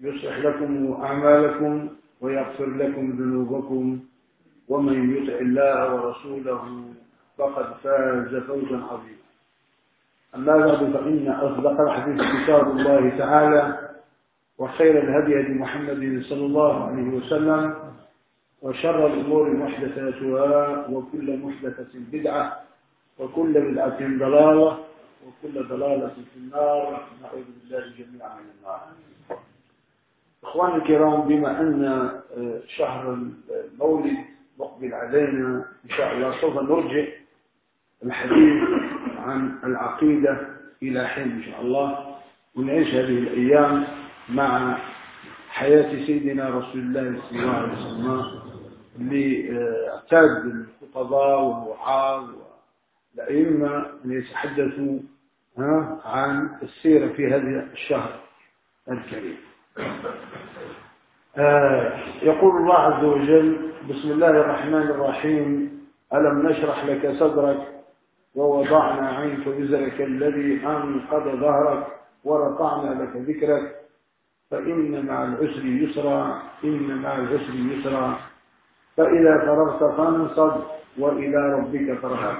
يصلح لكم أعمالكم ويغفر لكم ذنوبكم. ومن يطع الله ورسوله فقد فاز فوزا عظيما. أما بعد فإن أصدق الحديث كتاب الله تعالى وخير الهدي هدي محمد صلى الله عليه وسلم وشر الأمور محدثاتها وكل محدثة بدعة وكل بدعة ضلالة وكل ضلالة في النار. نعوذ بالله جميعا من النار. إخواني الكرام بما أن شهر المولد مقبل علينا إن شاء الله سوف نرجع الحديث عن العقيدة إلى حين إن شاء الله ونعيش هذه الأيام مع حياة سيدنا رسول الله صلى الله عليه وسلم اللي اعتاد الخطباء والوعاظ والأئمة أن يتحدثوا عن السيرة في هذا الشهر الكريم. آه يقول الله عز وجل بسم الله الرحمن الرحيم ألم نشرح لك صدرك ووضعنا عنك وزرك الذي أنقض ظهرك ورفعنا لك ذكرك فإن مع العسر يسرا إن مع العسر يسرا فإذا فرغت فانصب وإلى ربك فارغب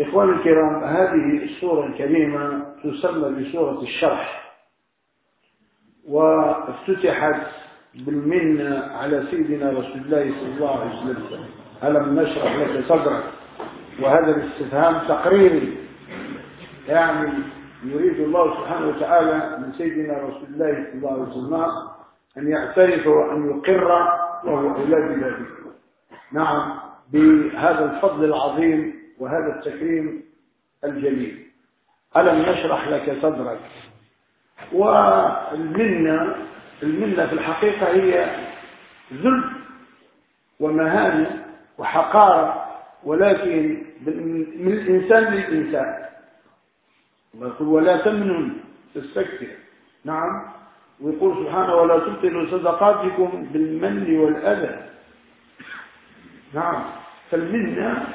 إخواني الكرام هذه السورة الكريمة تسمى بسورة الشرح. وافتتحت بالمنة على سيدنا رسول الله صلى الله عليه وسلم. ألم نشرح لك صدرك؟ وهذا الاستفهام تقريري. يعني يريد الله سبحانه وتعالى من سيدنا رسول الله صلى الله عليه وسلم أن يعترف وأن يقر وهو أولاد ذلك نعم بهذا الفضل العظيم وهذا التكريم الجليل. ألم نشرح لك صدرك؟ والمنة المنة في الحقيقة هي ذل ومهانة وحقارة ولكن من الإنسان للإنسان. يقول ولا تمنن تستكثر. نعم. ويقول سبحانه ولا تبطلوا صدقاتكم بالمن والأذى. نعم. فالمنة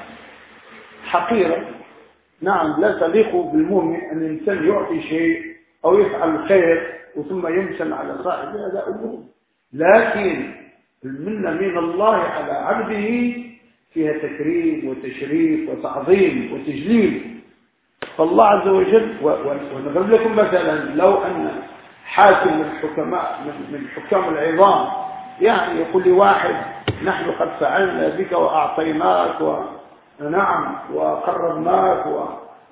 حقيرة. نعم. لا تليق بالمؤمن أن الإنسان يعطي شيء أو يفعل خير وثم يمسن على صاحبه هذا أمور لكن المنة من الله على عبده فيها تكريم وتشريف وتعظيم وتجليل. فالله عز وجل ونضرب لكم مثلا لو أن حاكم من الحكماء من حكام العظام يعني يقول لي واحد نحن قد فعلنا بك وأعطيناك و نعم وقربناك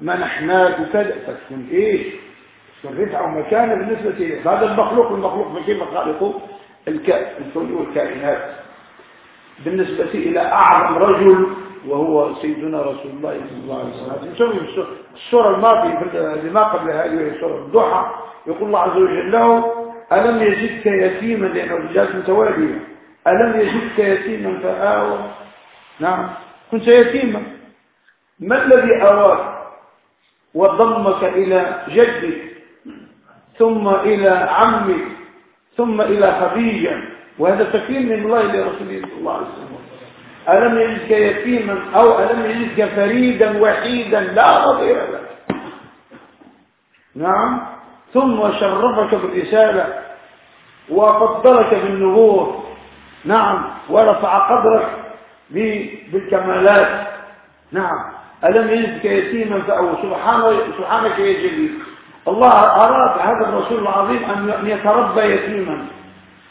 ومنحناك وكذا. فتكون إيش؟ تكون رفعه ومكانه بالنسبة اليه هذا المخلوق المخلوق فكيف خالقه الكون والكائنات. بالنسبة إلى أعظم رجل وهو سيدنا رسول الله صلى الله عليه وسلم. نسوي السوره الماضيه اللي ما قبل هذه وهي سوره الضحى. يقول الله عز وجل له ألم يجدك يتيما لأنه الرجال متواليه ألم يجدك يتيما فآوى؟ نعم. كنت يتيما. ما الذي أراك وضمك إلى جدك؟ ثم إلى عمك ثم إلى خديجة وهذا تكريم من الله لرسوله صلى الله عليه وسلم. ألم يجدك يتيما أو ألم يجدك فريدا وحيدا؟ لا نظير له نعم. ثم شرفك بالرسالة وفضلك بالنبوة. نعم. ورفع قدرك بالكمالات. نعم. ألم يجدك يتيما فأو سبحانك يا جليل. الله أراد هذا الرسول العظيم أن يتربى يتيما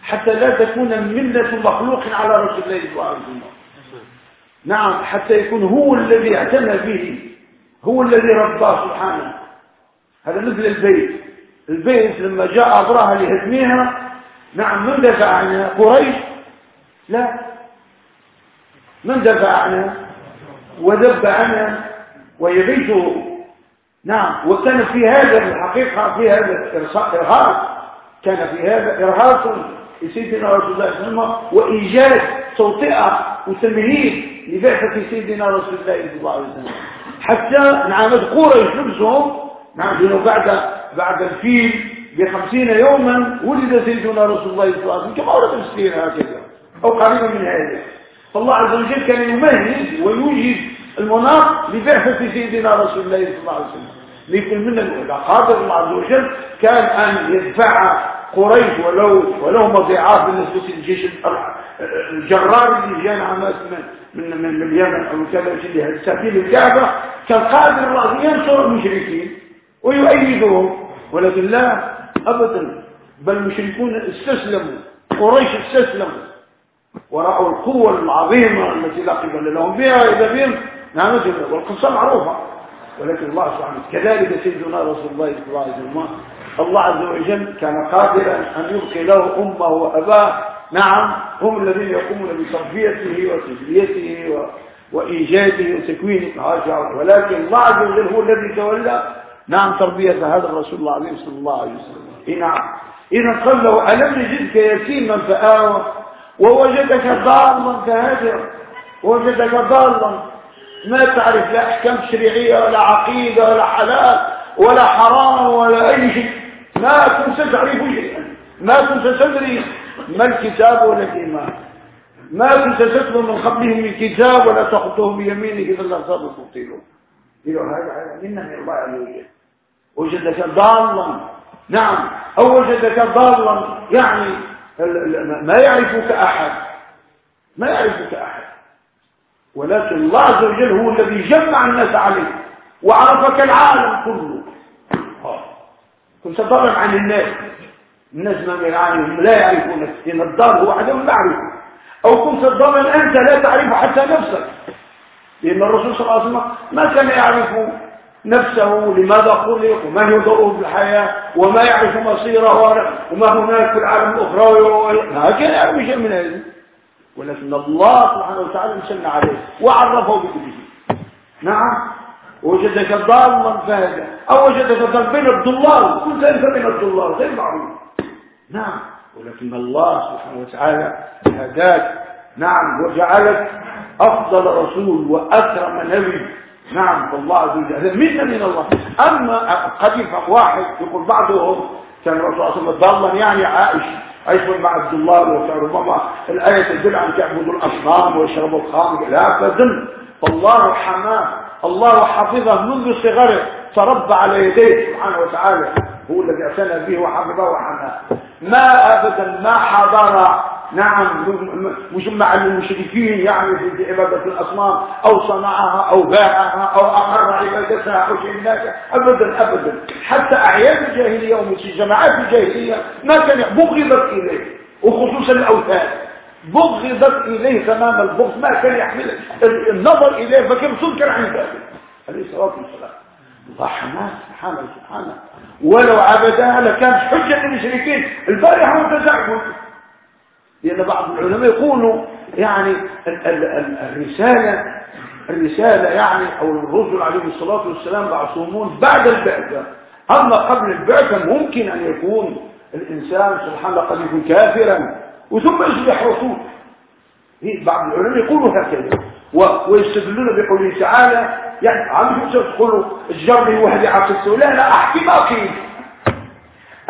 حتى لا تكون ملة مخلوق على رسول الله صلى الله عليه وسلم. نعم حتى يكون هو الذي اعتنى به هو الذي رباه سبحانه. هذا مثل البيت. البيت لما جاء أبراها لهدمها نعم من دفع عنها؟ قريش؟ لا. من دفع عنها؟ وذب عنها وهي بيته نعم. وكان في هذا الحقيقة في هذا إرهاق. كان في هذا إرهاق لسيدنا رسول الله صلى الله عليه وسلم وإيجاد توطئة وتمهيد لبعثة سيدنا رسول الله صلى الله عليه وسلم. حتى نعم قريش نفسهم نعم بعد بعد الفيل بخمسين يوما ولد سيدنا رسول الله صلى الله عليه وسلم. كما ورد السير هكذا أو قريبا من هذا. فالله عز وجل كان يمهد ويوجد المناط لبعثة سيدنا رسول الله صلى الله عليه وسلم. لكن من الأولى قادر الله عز وجل كان أن يدفع قريش ولو ولو مضيعات بالنسبة للجيش الجرار اللي جاء عماس من من من اليمن أو كذا اللي سبيل الكعبة. كان قادر الله ينصر المشركين ويؤيدهم. ولكن لا أبدا. بل المشركون استسلموا. قريش استسلموا. ورأوا القوة العظيمة التي لا قبل لهم بها إذا بهم نعم والقصة معروفة. ولكن الله سبحانه كذلك سيدنا رسول الله صلى الله عليه وسلم الله عز وجل كان قادرا أن يبقي له أمه وأباه. نعم هم الذين يقومون بتربيته وتجليته و... وإيجاده وتكوينه ولكن الله عز وجل هو الذي تولى. نعم تربية هذا الرسول العظيم صلى الله عليه وسلم. نعم. إذا قال له ألم يجدك يتيما فآوى ووجدك ضالا فهجر ووجدك ضالا ما تعرف لا أحكام شريعية ولا عقيدة ولا حلال ولا حرام ولا أي شيء. ما كنت تعرف شيئا ما كنت تدري ما الكتاب ولا الإيمان. ما كنت تتلو من قبلهم الكتاب ولا تخطه بيمينك فلا صادق تبطيله يقول هذا منا من الله عز وجل وجدك ضالا. نعم. أو وجدك ضالا. يعني ما يعرفك أحد. ما يعرفك أحد. ولكن الله عز وجل هو الذي جمع الناس عليه وعرفك العالم كله. كنت ضرب عن الناس. الناس ما يعانيهم لا يعرفونك لأن الضار هو عدم المعرفة أو كنت ضمن أنت لا تعرف حتى نفسك. لأن الرسول صلى الله عليه وسلم ما كان يعرف نفسه لماذا خلق وما هي ضره في الحياة وما يعرف مصيره وما هناك في العالم الأخرى كان يعرف شيء من هذا. ولكن الله سبحانه وتعالى امتن عليه وعرفه بكل شيء نعم. وجدك ضالا فهذا أو وجدك ضالا بين الضلال. كنت انت بين الضلال. غير معروف. نعم. ولكن الله سبحانه وتعالى هداك. نعم. وجعلك أفضل رسول وأكرم نبي. نعم. فالله عز وجل. هذا منه من الله. أما قد واحد يقول بعضهم كان الرسول صلى الله عليه وسلم ضالا يعني عائش أيضا مع عبد الله ربما الآية تدل عن تعبدوا الأصنام ويشربوا الخمر. لا فذل فالله حماه. الله حفظه منذ صغره. تربى على يديه سبحانه وتعالى. هو الذي اعتنى به وحفظه وحماه. ما أبدا. ما حضر. نعم مجمع المشركين يعني في عبادة الأصنام أو صنعها أو باعها أو أقر عبادتها أو شيء ذلك. أبدا أبدا. حتى أعياد الجاهلية وجماعات الجاهلية ما كان بغضت إليه. وخصوصا الأوثان. بغضت إليه تمام البغض. ما كان يحمل النظر إليه فكان سكر عن ذلك؟ عليه الصلاة والسلام. حماه سبحانه سبحانه. ولو عبدها لكانت حجة للمشركين. البارحة والتزعبد لأن بعض العلماء يقولوا يعني الرسالة الرسالة يعني أو الرسل عليهم الصلاة والسلام معصومون بعد البعثة. أما قبل البعثة ممكن أن يكون الإنسان سبحان الله قد يكون كافرا وثم يصبح رسول. بعض العلماء يقولوا هكذا. ويستدلون بقوله تعالى يعني عم تقولوا الجر وحدي عقلته لا لا أحكي ما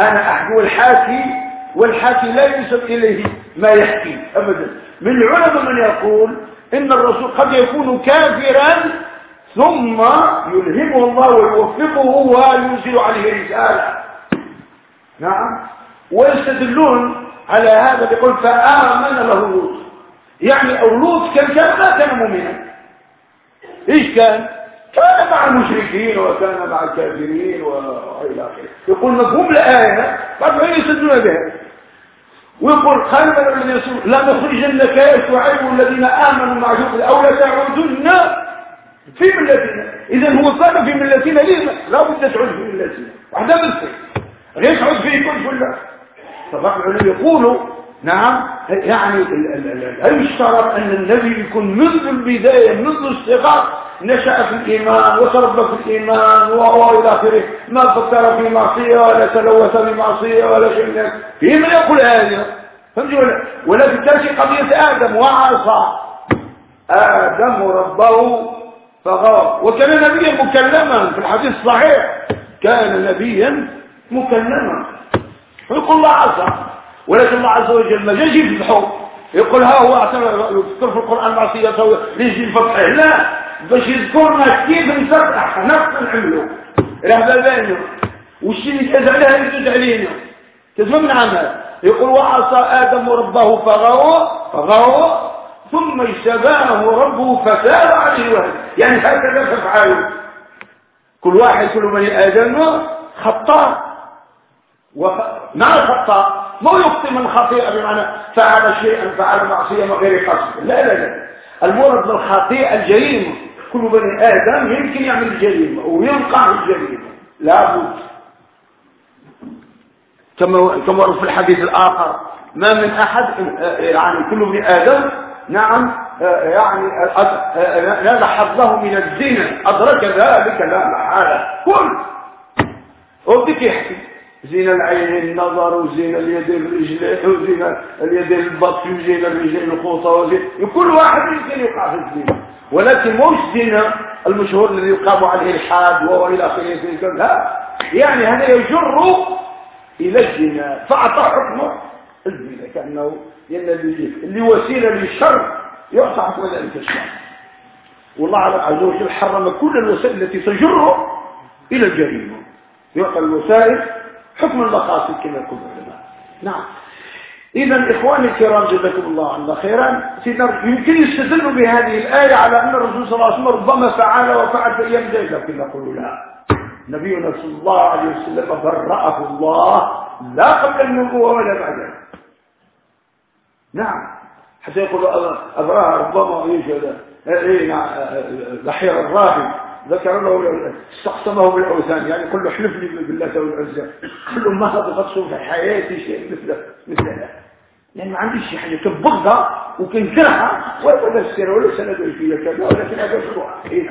أنا أحكي والحاكي والحاكي لا ينسب إليه ما يحكي أبدا. من العلماء من يقول إن الرسول قد يكون كافرا ثم يلهمه الله ويوفقه وينزل عليه رسالة. نعم. ويستدلون على هذا يقول فآمن له لوط. يعني أو لوط كان كان ما كان مؤمنا. إيش كان؟ كان مع المشركين وكان مع الكافرين وإلى آخره. يقول مفهوم الايه بعد ما يسدون بها. ويقول خير الذين يسوع لا نخرجنك يا شعيب الذين آمنوا معك أو لا تعودن في ملتنا. اذا هو كان في ملتنا. ليه لا بد تعود في ملتنا. واحدة بس. غير تعود في كل كله طبعا العلماء يقولوا نعم؟ يعني هل يشترط أن النبي يكون منذ البداية منذ الصغر نشأ في الإيمان وتربى في الإيمان وهو إلى آخره ما فكر في معصية ولا تلوث بمعصية ولا شيء من في من يقول هذا فهمت ولا؟ ولا الترك قضية آدم وعصى. آدم ربه فغار وكان نبيا مكلما في الحديث الصحيح. كان نبيا مكلما. ويقول الله عصى ولكن الله عز وجل ما جاش يفتحه يقول ها هو يذكر في القرآن معصيته ليش يفتحه لا باش يذكرنا كيف نصرح نفس نعملو. راه بابانو والشيء اللي كاز عليها يزوج علينا؟ تفهم عمل. يقول وعصى آدم ربه فغوى فغوى ثم اجتباه ربه فتاب عليه وهد يعني هكذا تفعل كل واحد كل بني آدم خطاء. وخ... مع ما يخطي من خطيئة بمعنى فعل شيئا فعل معصية من غير قصد. لا لا لا. المرض بالخطيئة الجريمة كل بني آدم يمكن يعمل الجريمة وينقع الجريمة لابد كما كما في الحديث الآخر ما من أحد يعني كل ابن آدم نعم يعني نال حظه من الزنا. أدرك ذلك لا محالة. كل. وبدك يحكي. زين العين النظر وزين اليد الرجل وزين اليد البطش وزين الرجل الخوصة وزين. كل واحد يمكن يقع في الزنا ولكن مش زنا المشهور الذي يقام عليه الحاد وهو إلى آخره لا يعني هذا يجر إلى الزنا. فأعطى حكمه الزنا كأنه اللي وسيلة للشر يعطى حكم ذلك الشر والله عز وجل حرم كل الوسائل التي تجر إلى الجريمة. يعطى الوسائل حكم المقاصد كما يقول العلماء نعم إذا إخواني الكرام جزاكم الله عنا خيرا يمكن يستدلوا بهذه الآية على أن الرسول صلى الله عليه وسلم ربما فعل وفعل في أيام ذلك لكن نقول لا نبينا صلى الله عليه وسلم برأه الله لا قبل النبوة ولا بعدها نعم حتى يقول أبراها ربما إيه نعم لحير الراهب ذكر له استقسمه بالأوثان يعني كل حلف لي بالله والعزى كل ما هذا في حياتي شيء مثل مثل هذا. يعني ما عنديش يعني كبغضها وكنكرهها ولا السير ولا سند فيها كذا ولكن هذا مشروع إيه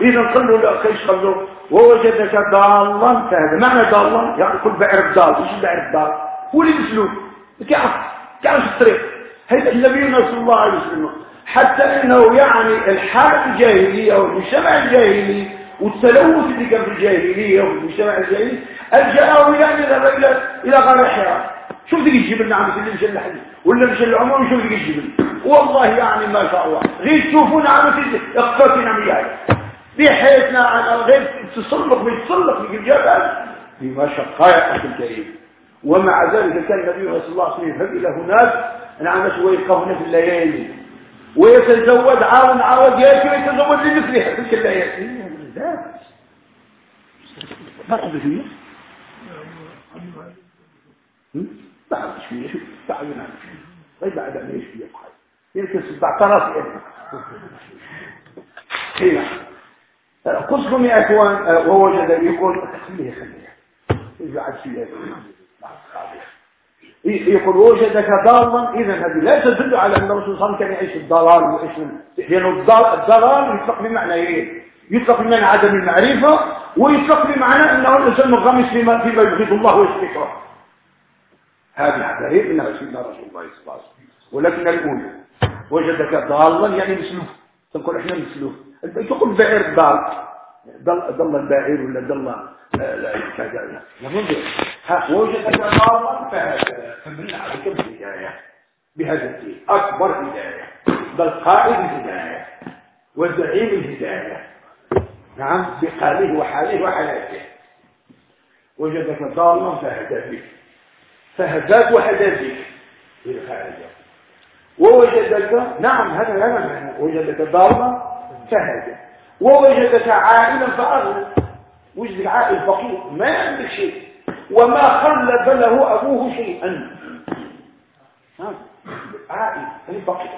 إذا قل له لا قال له؟ ووجدك ضالا فهذا معنى ضالا يعني كل بعر الضال. وش بعر الضال؟ هو اللي مسلوك كيعرف كيعرف الطريق؟ هذا النبي صلى الله عليه وسلم. حتى إنه يعني الحالة الجاهلية والمجتمع الجاهلي والتلوث اللي كان في الجاهلية والمجتمع الجاهلي ألجأه يعني إلى إلى إلى غار حراء شوف ذيك الجبل نعم اللي مشى الحديث. ولا مشى العمر وشوف ذيك الجبل. والله يعني ما شاء الله. غير تشوفوا نعم اقفاك نعم يعني بحيث نعم غير تسلق بيتسلق في الجبل. في مشقة يا أخي الكريم. ومع ذلك كان النبي صلى الله عليه وسلم يذهب إلى هناك. نعم ويقفون في الليالي. ويتزوج عاون عاود ياكل ويتزوج لمثلها تلك الليالي بعد شوية بعد شوية بعد نعم طيب بعد عن إيش فيها يمكن سبع طرف هنا قصكم يا اخوان ووجد يقول خليه خليه بعد شوية يقول وجدك ضالا اذا هذه لا تدل على أن الرسول صلى الله عليه وسلم كان يعيش الضلال ويعيش لأنه الضلال يطلق بمعنى إيه؟ يطلق بمعنى عدم المعرفة ويطلق بمعنى أنه الإنسان منغمس فيما فيما يبغض الله ويشركه. هذه الحدائق انها سيدنا رسول الله صلى الله عليه وسلم. ولكن الأولى وجدك ضالا يعني مسلوف. تقول إحنا مسلوف. تقول بعير ضال. ضل البعير ولا ضل لا كذا ها وجدك ضالا فهذا فمن عليك الهدايه بهذا الدين. أكبر هدايه بل قائد الهدايه وزعيم الهدايه نعم بقاله وحاله وحياته. وجدك ضالا فهدى بك فهداك وهدى بك بالخارجه ووجدك نعم هذا هذا معنى. وجدك ضالا فهدى. ووجدك عائلا فأغنى. وجدك عائل فقير ما عندك شيء. وما خلف له أبوه شيئا. عائل فقير.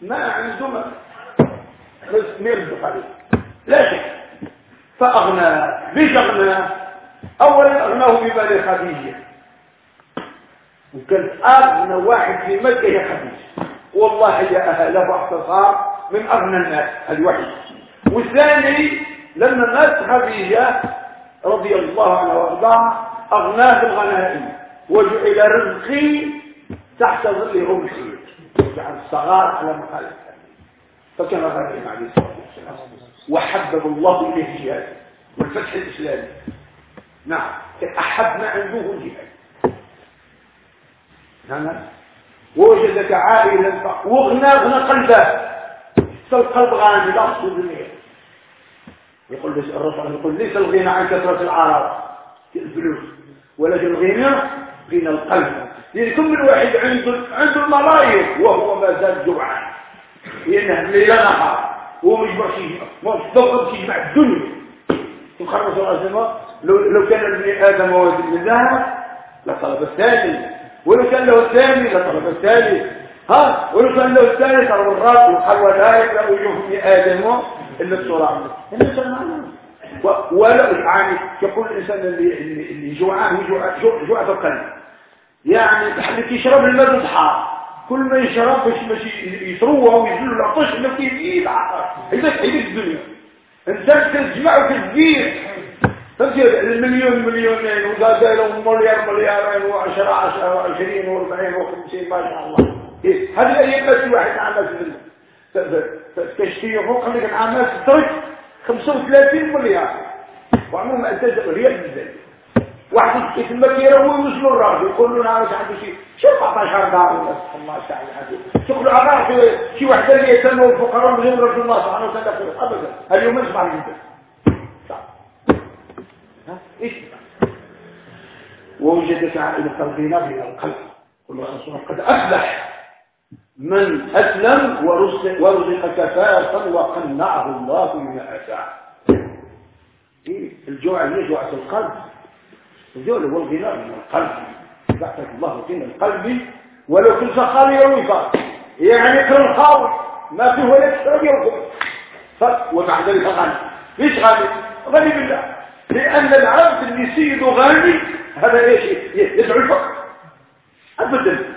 ما عنده ما يرزق عليه. لا شيء فأغنى أغنى؟ أولا أغناه بمال خديجة. وكان أغنى واحد في مكة يا خديجة. والله يا أهل باختصار من أغنى الناس الوحيد والثاني لما مات خديجة رضي الله عنها وأرضاها أغناه الغنائم وجعل رزقي تحت ظل رمحي وجعل الصغار على مخالف فكان غنائم عليه الصلاة والسلام. وحبب الله إليه الجهاد والفتح الإسلامي. نعم. أحب ما عنده الجهاد نعم. ووجدك عائلا. واغنى أغنى قلبه. فالقلب غاني لا تصل يقول الرسول يقول ليس الغنى عن كثرة العرب؟ الفلوس ولكن الغنى غنى القلب. يعني كل واحد عنده عنده الملايين وهو ما زال جوعان لأنه ليلة نهار. هو مش شيء مش ضغط شيء مع الدنيا. الله عليه لو لو كان ابن آدم وولد من ذهب لطلب الثاني. ولو كان له الثاني لطلب الثالث. ها؟ ولو كان له الثالث طلب الرابع. وقال وذلك لا يوجد ابن آدم إلا الصراع ولا يعني يقول الإنسان اللي اللي جوعان جوع جوع القلب. يعني بحال كيشرب الماء الحار كل ما يشرب باش باش يتروى ويجلو العطش انه كيزيد عقل هيداك هيداك الدنيا. انت كتجمع وكتدير فهمتي؟ المليون مليونين وزاد لهم مليار مليارين وعشرة عشرة وعشرين وأربعين وخمسين ما شاء الله. إيه؟ هذه الأيام واحد عمل تشتري فوق لك عمل تترك 35 مليار. وعمرهم انتج ريال بالذات واحد كيف ما كيروي ويوصلوا الراجل يقول له نعرف عنده شيء شو 14 دار الله تعالى حبيبي شغل عراق شي وحدة اللي يسموا الفقراء من غير رسول الله سبحانه وتعالى ابدا. اليوم اسمع جدا ها؟ إيش؟ ووجدت عائلة الغنى من القلب. قل رسول قد أفلح. من أسلم ورزق, ورزق كفافا وقنعه الله من اتاه إيه؟ الجوع اللي جوعة القلب. الجوع هو الغنى من القلب. بعثك الله غنى القلب ولو كنت خاليا وفاق يعني كل خاوي ما فيه ولا تشرب يوم ومع ذلك غني. ليش غني؟ غني بالله. لأن العبد اللي سيده غني هذا إيش؟ يدعو الفقر. أبدا.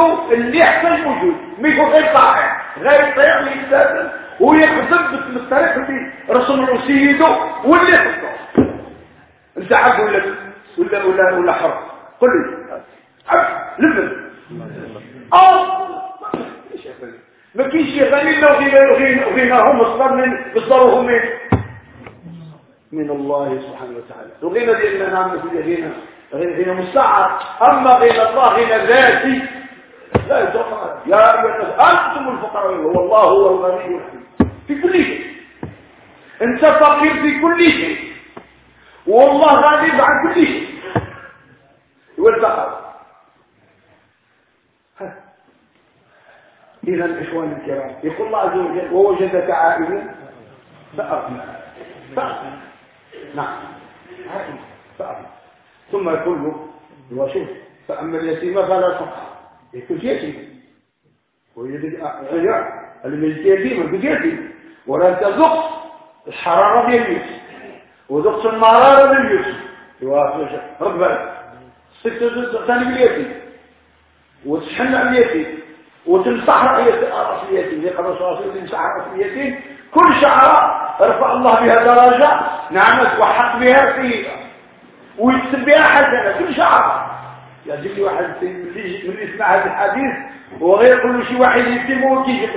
سيده اللي يحتاج موجود ما يكون غير طائع غير طائع لإنسان ويخدم بالطريق اللي رسم له سيده واللي يحطه انت عبد ولا ولا ولا ولا حر قل لي. عبد لبن. آه ما كاينش غني الا غناهم مصدر من مصدرهم من. من الله سبحانه وتعالى. الغنى ديالنا نعم في غنى غنى مستعر أما غنى الله غنى ذاتي يتوقع. يا الناس أنتم الفقراء. والله هو الغني. في كل شيء. أنت فقير في كل شيء. والله غالب عن كل شيء. والفقر إذا الإخوان الكرام يقول الله عز وجل ووجدك عائلا فأغنى. نعم. ثم يقول له وشوف فأما اليتيم فلا تقهر عيال المجد يتيم يكون يتيم ولا تذق الحرارة ديال اليوسف وذقت المرارة ديال اليوسف رد بالك ست ثاني باليتيم وتشحن اليتيم وتمسح رأس اليتيم يقرأ الرسول صلى الله عليه وسلم تمسح رأس اليتيم كل شعرة رفع الله بها درجة نعمت وحق بها فيه ويكتب بها حسنة كل شعرة لي واحد من يسمع هذا الحديث وغير كل شيء واحد يكتب وكيجي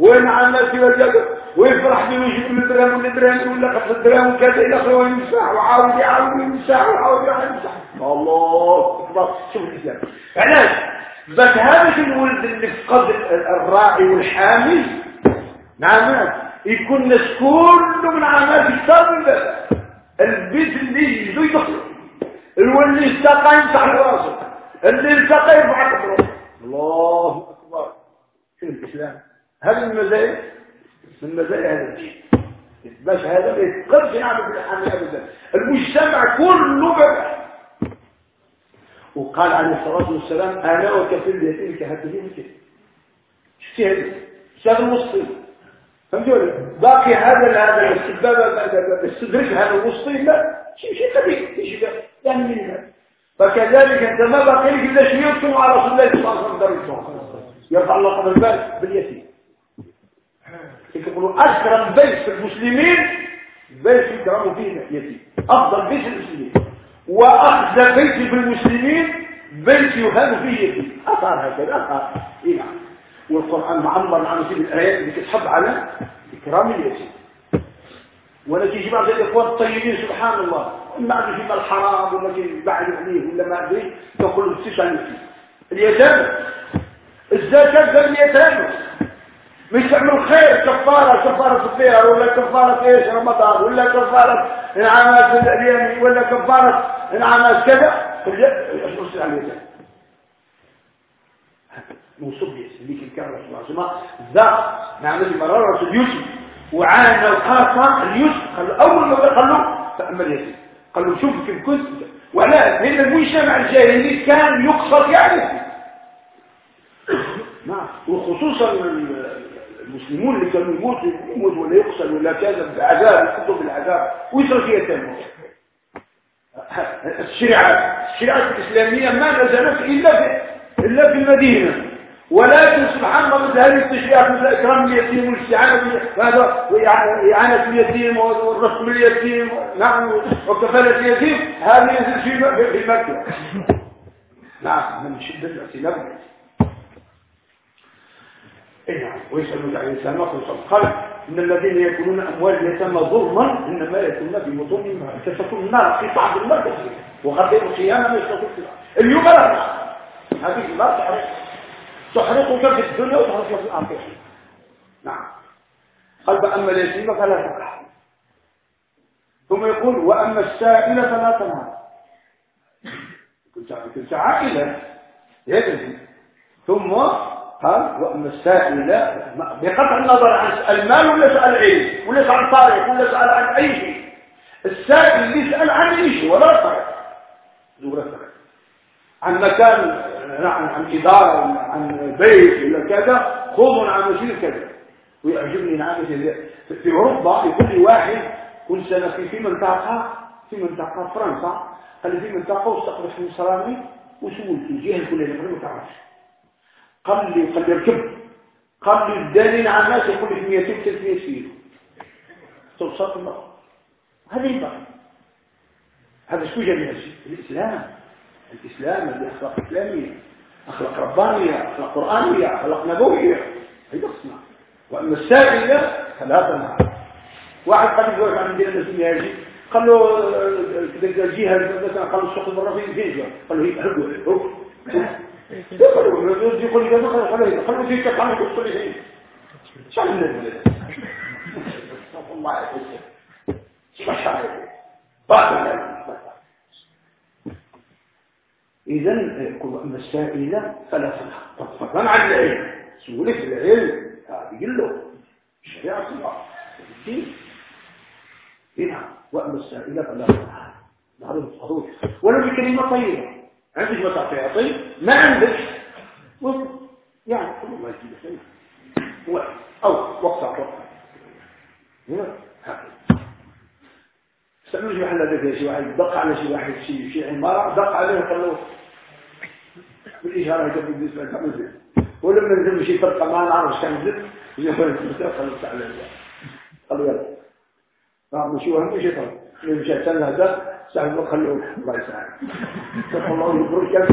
وين عمل في وجهه ويفرح بيه ويجيب له درهم ولا درهم ولا خمس دراهم وكذا إلى اخره ويمسح وعاود يعاود يمسح؟ وعاود يمسح؟ الله أكبر. شوف الإسلام. علاش؟ بس هذا الولد اللي فقد الراعي والحامي نعم. يكون الناس كله من عمال أكثر من البيت اللي يجدو يدخل. الولد اللي استقى يمسح راسه. اللي التقى يرفع قدره الله أكبر. شوف الإسلام. هذه المزايا من مزايا هذا الدين باش هذا ما يتقدش يعمل بالحامل ابدا. المجتمع كله بقى. وقال عليه الصلاة والسلام أنا وكفل اليتيم كهاتين كده شتي هذا. هذا الوسطي فهمتوا باقي هذا هذا استدرك هذا الوسطي لا. شيء شيء خفيف شيء يعني فكذلك انت ما باقي لك إلا شيء يطلب على رسول الله صلى الله عليه وسلم. يرفع الله قدر البال باليتيم. يقولوا أكرم بيت في المسلمين بيت يكرموا فيه اليتيم. أفضل بيت في المسلمين. وأخذ بيت في المسلمين بيت يهان فيه اليتيم. أثار هكذا أثار. اي نعم والقرآن معمر عن هذه الايات اللي تتحب على إكرام اليتيم. ولا تيجي بعض الإخوان الطيبين سبحان الله. ما عندوش ما الحرام ولا بعد عليه ولا ما أدري. تقول تسعى اليتيم اليتامى. الزكاه اليتامى مش تعمل خير كفارة كفارة الطير ولا كفارة إيش رمضان ولا كفارة انعامات اليمين ولا كفارة انعامات كذا. عليه موصوب اللي كان رسول الله صلى الله عليه وسلم. ذا نعمل مرارة يوسف. وعانى الخاصة اليوسف قال أول ما له فأمر يسير قال له شوف كيف كنت ولا لأن المجتمع الجاهلي كان يقصد يعني. نعم. وخصوصا المسلمون اللي كانوا يموتوا يموت ولا يقتل ولا كذا بعذاب يحطوا بالعذاب ويصير فيها تنمو الشريعة الشريعة الإسلامية ما نزلت إلا في إلا في المدينة. ولكن سبحان الله مثل هذه التشريعات مثل إكرام اليتيم والاستعانة هذا وإعانة اليتيم والرسم اليتيم نعم وكفالة اليتيم هذه ينزل في مكة. نعم من شدة الاعتلاف اي نعم ويسألون عن الإنسان وقل قال إن الذين يأكلون أموال اليتامى ظلما إنما يأكلون في بطونهم كسفوا النار في بعض المركز. وغدا القيامة ما يشتغل اليوم لا. هذه النار تحرق تحرقك في الدنيا وتحرقك في الآخرة. نعم. قال فأما اليتيم فلا تقرأ ثم يقول وأما السائل فلا تنهر. كنت عائلة يدري. ثم قال وأما السائل بقطع النظر عن المال ولا سأل العلم ولا سأل طارق؟ ولا سأل عن أي شيء؟ السائل يسأل عن أي شيء ولا طارق طارق عن مكان عن عن إدارة عن بيت ولا كذا خذوا عن مشير كذا. ويعجبني نعم في أوروبا لكل واحد كل سنة في في منطقة في منطقة فرنسا قال في منطقة واستقبل في الصرامي وسولت الجهة كلها ما تعرفش قال لي قال لي ركب قال لي الدليل على الناس يقول لك 200 300 كيلو توصل الله يبقى هذا شو جميع الشيء الإسلام الإسلام الأخلاق الإسلامية أخلاق ربانية أخلاق قرآنية أخلاق نبوية. هي قسمة وأما السائلة فلا تنهى واحد قال زوج عن دين النسيم يجي قال له كذا الجهة مثلا قال له الشخص مرة فين؟ فين قال له هي هو يقول يقول لي دخل خليه خلوا فيك خلوا كل شيء شو من الله يحفظك. مشاعر بعد إذا السائل فلا فلا عن العلم. سولك العلم. هذا يقول له شريعة الله. الدين هنا وأما السائل فلا نعرف الصدوق ولو بكلمة طيبة. عندك ما تعطي ما عندك. يعني كل ما يجيب شيء أو وقت وقت هنا. هكذا. استعملوا شي محل هذاك شي واحد دق على شي واحد شي شي عمارة دق عليه وقال بالاشاره يقول بالنسبة لك ولما نزل شي فرقة ما نعرفش كان نزل المسافه خلص على قالوا يلا. نعم شو اهم شيء طيب مشى سنه هذا سهل خلوه. الله يسعدك. سبحان الله يبرك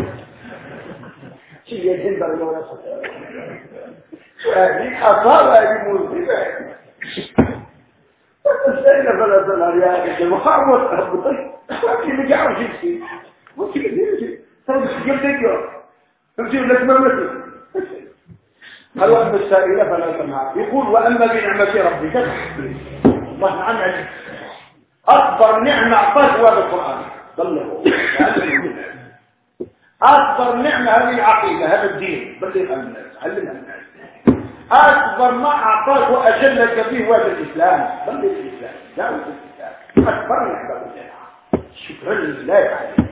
شيء يجهل بقى لو نصف هذه؟ أصاب هذه مصيبة فالسيدة فلا تنهر يا أخي. المخاوة أهبطي ممكن اللي يعرف شيء ممكن اللي يجي ترى تجيب تمشي لك ما مثل قال وأما السائلة فلا تنهر. يقول وأما بنعمة ربك الله نعم أكبر نعمة أعطاك بالقرآن. بلغوا أكبر نعمة هذه العقيدة هذا الدين. بلغ الناس علمها الناس أكبر ما أعطاك وأجلك به هذا الإسلام. بل الإسلام؟ دعوة الإسلام. أكبر نعمة لنا شكرا لله عليك.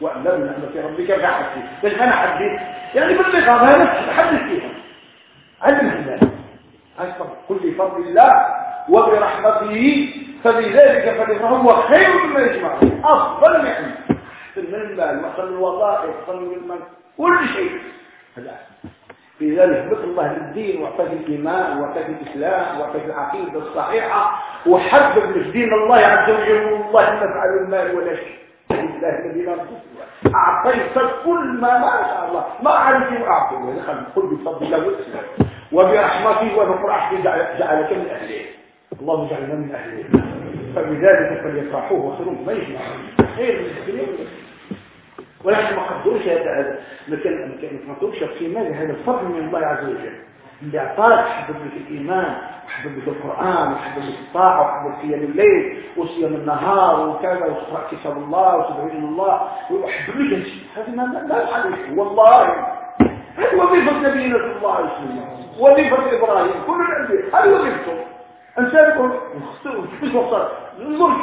وأن لم نعمة ربك فحسي بس أنا حديث يعني باللغة هذا بحدث فيها علم الله. أكبر قل بفضل الله وبرحمته. فبذلك فليفرحوا هو خير مما يجمعون. أفضل نعمة من المال وأحسن الوظائف وأحسن من المال. كل شيء. هذا في ذلك ذكر الله للدين وأعطاك الإيمان وأعطاك الإسلام وأعطاك العقيدة الصحيحة وحبب في دين الله عز وجل. والله ما فعل المال ولا شيء. الله الذي لا أعطيت كل ما ما شاء الله. ما علمت واعطي ودخل قل بفضل الله والاسلام وبرحمته وبقرحته جعلك من أهله. اللهم اجعلنا من أهله. فبذلك فليفرحوه وخير ما يجمعون خير من ولكن ما قدروش هذا ما قدروش مال هذا الفضل من الله عز وجل. اللي اعطاك حبب لك الإيمان وحبب لك القرآن وحبب لك الطاعة وحبب قيام الليل وصيام النهار وكذا وقراءة كتاب الله وتدعين الله. وحبب لك هذا ما لا عليك والله. هذه وظيفة نبينا صلى الله عليه وسلم. وظيفة إبراهيم. كل الأنبياء. هذه وظيفته. انت يقول مش مختار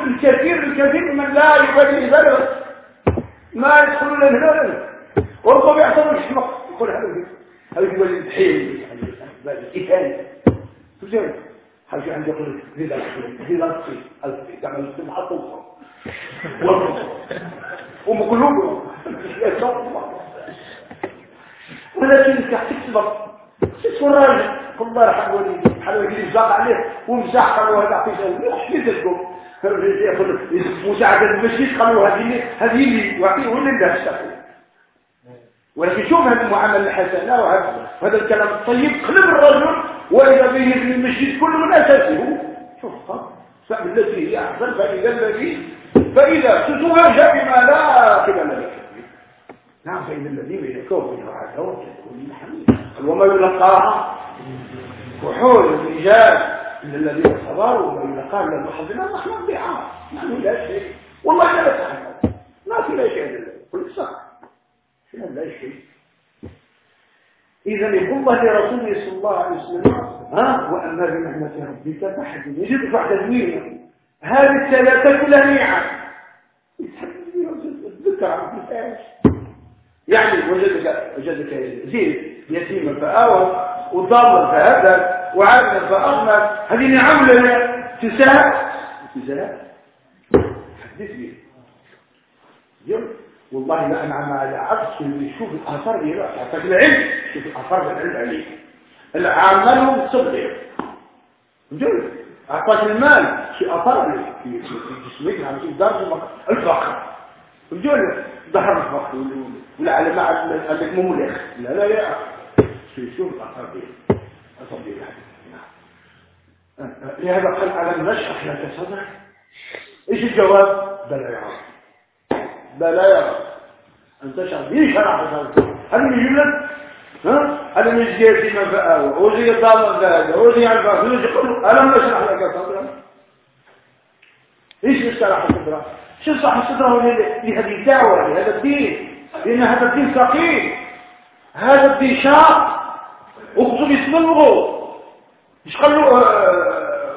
الكثير الكثير من لا يبالي ذلك ما يدخلون هنا ولا وربما يحصل الحمق يقول هذا هذا هو الحين الإثاني تجد حاجة عندي يقول ذي ذي لطفي تعمل السمحة توصل وهم قلوبهم ولكن تحتك تصور راجل كل الله يرحم وليدي حلو يجي يزاق عليه ومزاح قالوا هذا عقيده يحكي لكم مساعدة المسجد قالوا هذه هذه اللي اللي ندهش ولكن شوف هذه المعاملة الحسنة وهذا الكلام الطيب قلب الرجل وإذا به في المسجد كل من أساسه. شوف فالتي هي أحسن فإذا الذي فإذا تتواجه بما لا قبل لك نعم فإن الذي بينك وبين عداوة تكون حميد. وما يلقاها؟ وحول الرجال إن الذين صبروا ويلقى من المحظنا نحن بها ما لا شيء. والله لا تحمل ما في لا شيء لله كل صح. لا شيء. إذا يقول الله لرسوله صلى الله عليه وسلم ها وأما بنعمة ربك فحدث يجب بعد تدوينه هذه الثلاثة كلها نعم ذكر يعني وجدك وجدك زيد يتيما فآوى وضالا فهدى وعادنا فأغنى هذه نعم لنا تساء تساء حدث لي والله لا أنعم على عكس اللي يشوف الآثار دي أعطاك العلم. شوف الآثار العلم عليه العمل صدق جل أعطاك المال. شيء أثر في جسمك؟ عم تشوف درجة الفقر. الجل ظهر الفقر ولا على ما عندك مملخ لا لا لا. شوف الآثار دي أصدق نعم لهذا قال ألم نشرح لك صدرك إيش الجواب بلى يا رب بلى يا رب أنت شرح مين شرح صدرك هل من جملة ها هل من جيتي ما فأوى وزي الضامن ذلك وزي الفاس وزي كل ألم نشرح لك صدرك إيش نشرح صدرك شو صح صدره لهذه الدعوة لهذا الدين لأن هذا الدين ثقيل هذا الدين شاق. اكتب اسم الغور مش قال له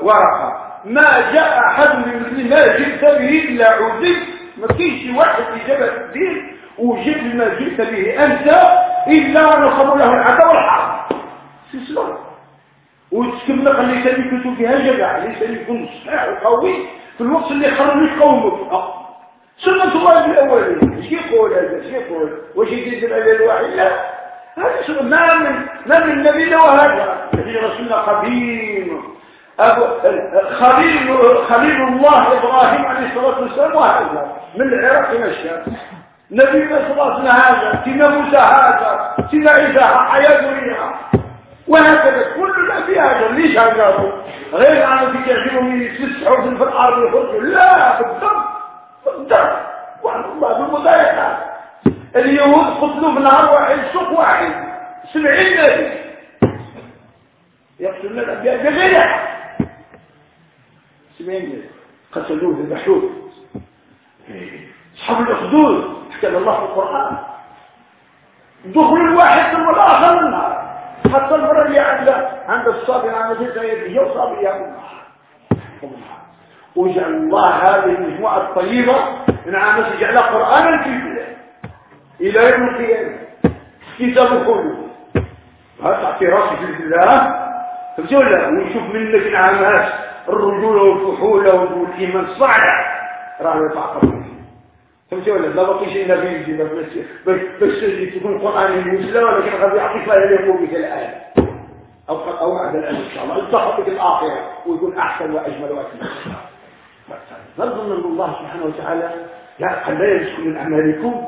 ورقة. ما جاء أحد من ما جئت به إلا عودي ما كيش واحد جبل الدين وجد ما جئت به أنت إلا نصب له العدى والحرب. سلسلة. وتكمل خلي سامي كنت فيها جدع ليس يكون صحيح وقوي. في الوقت اللي خرج قومك سنة الله الأولين. إيش يقول هذا؟ إيش يقول؟ واش يجيز الأجل الواحد لا. ما من ما من نبي وهذا نبي رسولنا قديم خليل خليل الله إبراهيم عليه الصلاة والسلام وهكذا من العراق إلى الشام. نبينا صلى الله عليه وسلم هذا سيدنا موسى هذا سيدنا عيسى حياة ريحه وهكذا كل نبي هذا ليش هذا غير عن ذيك يعجبهم يتفسحوا في الأرض ويخرجوا لا بالضبط. بالضبط. وعن الله بالمضايقات اليهود قتلوا في نهار واحد. سوق واحد سبعين نبي يقتلون الأنبياء بغير سبعين نبي قتلوه ذبحوه أصحاب الأخدود. حكى الله في القرآن. دخل الواحد ثم الآخر حتى المرة اللي عندها عند الصابر عند هي وصابر يا وجعل الله هذه المجموعة الطيبة من عام جعلها قرآنا في إلى يوم القيامة. كتاب كله. هذا تعطي راسي في فبتقول ولا؟ ويشوف منك العامات الرجولة والفحولة والإيمان الصالح راه يتعقب فهمتي ولا؟ لا بقي شيء لا بيجي بس بس تكون قرآن المسلم ولكن غادي يعطيك لا يليق بك الآن. أو أو بعد الآن إن شاء الله. التحق بك الآخرة ويكون أحسن وأجمل وأكمل. نظن أن الله سبحانه وتعالى قال لا يرزق من أعمالكم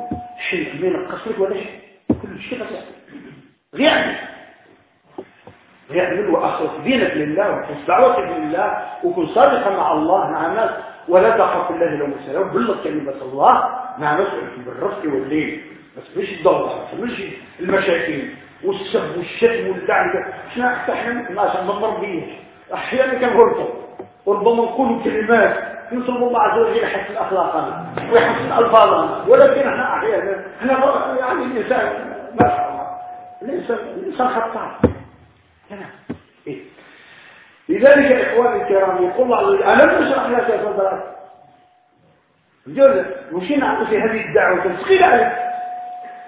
شيء من القصر ولا شيء. كل شيء غير غير وأخلص دينك لله وحس دعوتك لله وكن صادقا مع الله مع الناس. ولا تخف الله لو مسلم بلغ كلمة الله. مع نفسك بالرفق والليل بس مش الضوء مش المشاكل. والسب والشتم واللعن إحنا إحنا ما شاء الله مرضيين أحيانا كان غلطوا وربما نقول كلمات. نسأل الله عز وجل يحسن أخلاقنا. ويحسن ألفاظنا. ولكن إحنا أحيانا إحنا يعني الانسان ما شاء الله الانسان الانسان خطاء إيه؟ لذلك إخواني الكرام يقول الله ألم نشرح لك صدرك جل مشينا في هذه الدعوة. تسقيل عليك.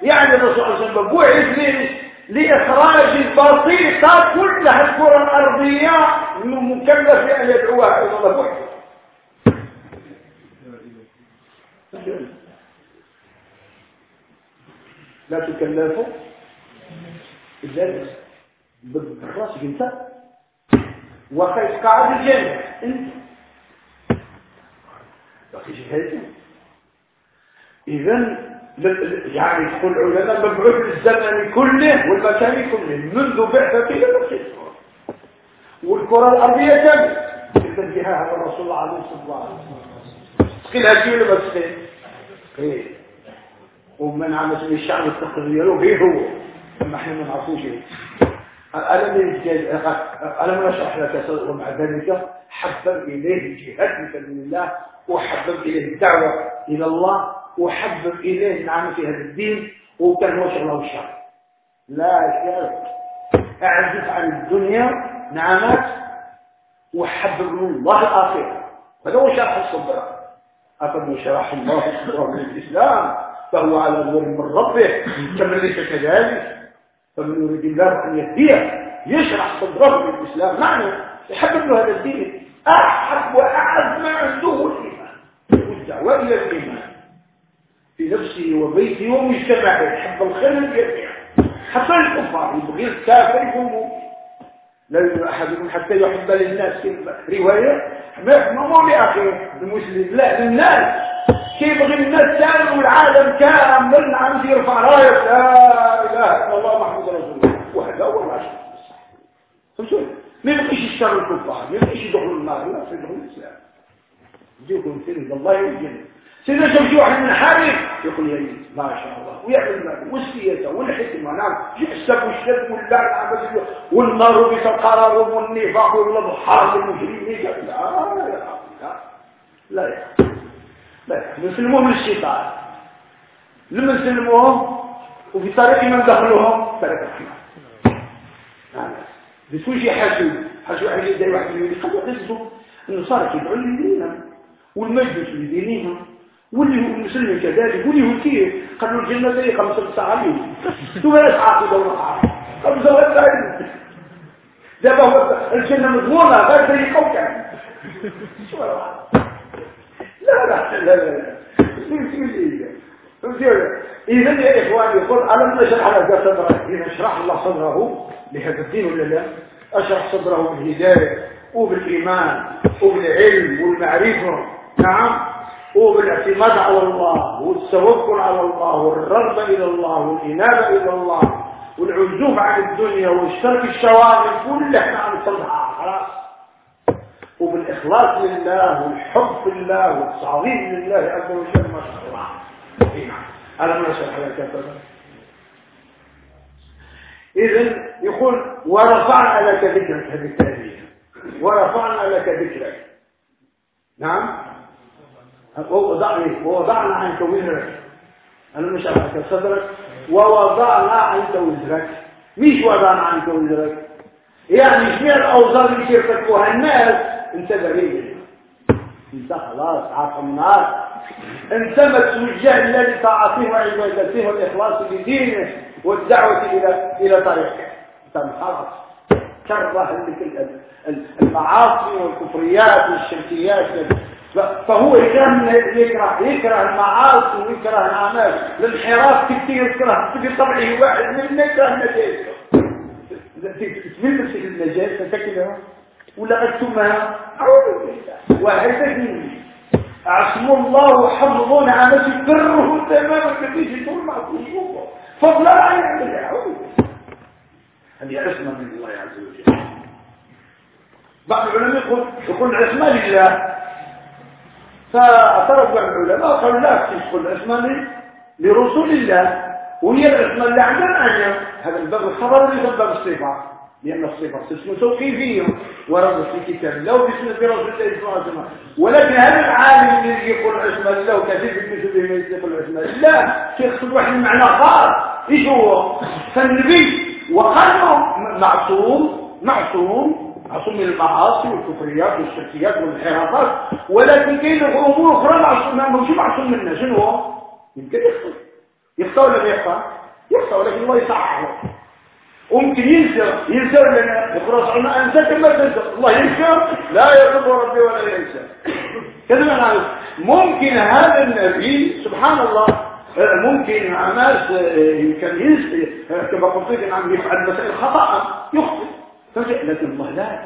يعني الرسول صلى الله عليه وسلم بعث لإخراج البسيطة كلها الكرة الأرضية مكلف أن يدعوها. إلى الله بعث. لا تكلفوا إلا براسك انت وخيس قاعد الجنة. أنت. بقي جهازين اذا يعني تقول العلماء مبعوث للزمن كله والمكان كله. منذ بعثة إلى القصة والكرة الأرضية كاملة تقدم بها هذا الرسول عليه الصلاة والسلام. تقيل هاتي ولا بس إيه ومن عمل الشعب التقرير له هو. ما إحنا ما نعرفوش ألم ألم نشرح لك ومع ذلك؟ حبب إليه الجهاد في سبيل الله وحبب إليه الدعوة إلى الله وحبب إليه العمل في هذا الدين وكان هو شغله الشر لا شيء أعزف عن الدنيا نعمات وحبب من الله الآخرة. هذا هو شرح الصدر أفمن شرح الله صدره من الإسلام. فهو على نور من ربه كمن ليس كذلك فمن يريد الله أن يهديه يشرح صدره للإسلام. معنى يحبب له هذا الدين. أحب وأعز ما عنده الإيمان. والدعوة إلى الإيمان. في نفسه وبيته ومجتمعه. يحب الخير للجميع. حتى الكفار. يبغي الكافر يكون لا يؤمن أحدكم حتى يحب للناس. رواية ما مو لأخيه المسلم. لا للناس. كيبغي الناس كامل والعالم كامل عم يرفع رايه لا إله إلا الله محمد رسول الله. وهذا هو الراشد فهمتوا؟ ما يبقيش الشر الكفار ما يبقيش يدخلوا النار لا يدخلوا الإسلام. يجيكم سير الله والجنه سيدنا شمشي واحد من الحارث يقول يا ما شاء الله ويعمل والسياسة والحكمه نعم السب والشد واللعن والنار وبئس القرار والنفاق والضحار والمجرمين لا لا لا لا نسلموهم للشيطان لما نسلموهم وفي طريق من دخلوهم طريق الرحمن بسوي شي حاسوب حاسوب واحد يدعي واحد يقول لي قد انه صار يدعوا لدينهم والمجلس لدينهم واللي هو المسلم كذلك واللي هو كيف قالوا الجنة زي خمسة ساعات ثم يسعى دورة ولا خمسة وثلاثين دابا هو الجنة مضمونة غير زي كوكب لا لا لا لا إذا يا إخواني يقول ألم نشرح لك صدرك إذا شرح الله صدره لهذا الدين ولا لا؟ أشرح صدره بالهداية وبالإيمان وبالعلم والمعرفة. نعم. وبالاعتماد على الله والتوكل على الله والرغبة إلى الله والإنابة إلى الله والعزوف عن الدنيا والشرك الشواغل كلها نعم صدها خلاص. وبالإخلاص لله والحب في الله والتعظيم لله عز وجل ما شاء الله. ألم نشرح لك إذن يقول ورفعنا لك ذكرك هذه التهديد ورفعنا لك ذكرك. نعم؟ ووضعنا ووضعنا عنك وزرك. ألم نشرح لك صدرك ووضعنا عنك وزرك. مش وضعنا عنك وزرك. يعني شنو الاوزار اللي يرتكبوها الناس انت بريء انت خلاص عاف النار انت ما توجه الذي طاعته وعبادته والاخلاص لدينه والدعوه إلى إلى طريقه انت خلاص كره المعاصي والكفريات والشركيات فهو يكره يكره يكره المعاصي ويكره الاعمال الانحراف كثير يكره في طبعه واحد من يكره النجاسه تمسك النجاسه تاكلها ولا اكتمها أعوذ بالله. وهذا عصم الله وحفظون على بره تماما كثير طول معصوم فضلا عن يعمل هذه عصمه من الله عز وجل. بعض العلماء يقول يقول عصمه لله. فاعترض بعض العلماء قالوا لا تدخل العصمه لرسول الله. وهي العصمه اللي عندنا هذا الباب الخبر اللي باب الصفه لأن الصفة اسم توقيفية ورد في كتاب الله وباسم رسول الله صلى الله عليه ولكن هذا العالم الذي يقول عصمة الله وكثير في مثل به يقول عصمة لا. يقصد واحد المعنى خاص. إيش هو؟ فالنبي وقال معصوم. معصوم. معصوم من المعاصي والكفريات والشركيات والانحرافات. ولكن كاين امور أخرى معصوم. ماشي معصوم منها شنو هو؟ يمكن يخطئ. يخطئ ولا ما يخطئ؟ يخطئ ولكن الله يصحح ممكن ينسى ينسى لنا. يقول صلى انسى كما تنسى الله ينسى لا يضر ربي ولا ينسى كذا نعرف. ممكن هذا النبي سبحان الله ممكن ناس كان ينسى كما قلت لك نعم يفعل مسائل خطأ. يخطئ. لكن الله لا.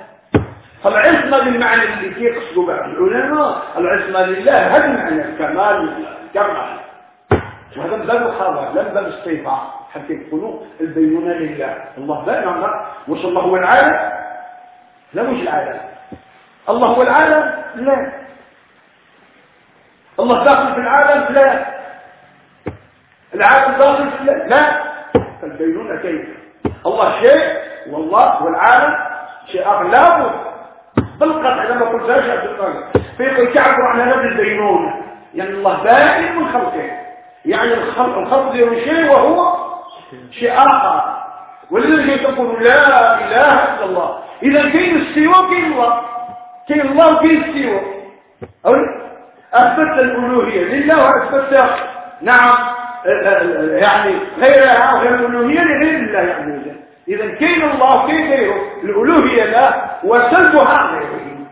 فالعصمة بالمعنى اللي فيه بعض العلماء؟ العصمة لله هذا المعنى الكمال الكمال وهذا من باب الخبر لا من باب الصفه حتى يكونوا البينونة لله. الله لا نعم وش الله. هو العالم؟ لا مش العالم؟ الله هو العالم؟ لا. الله داخل في العالم؟ لا. العالم داخل في الله لا. فالبينونة كيف؟ الله شيء والله والعالم شيء لا بد. بالقطع لما قلت لا شيء فيقول تعبر عن هذه البينونة يعني الله بائن من خلقه. يعني الخلق الخلق شيء وهو آخر ولذلك تقول لا إله إلا الله. إذا كاين السوى كاين الله. كاين الله وكاين السوى أثبت الألوهية. لله وأثبت نعم يعني غيرها غير الألوهية لغير الله يعني إذا كاين الله وكاين غيره. الألوهية لا وسلبها غيره.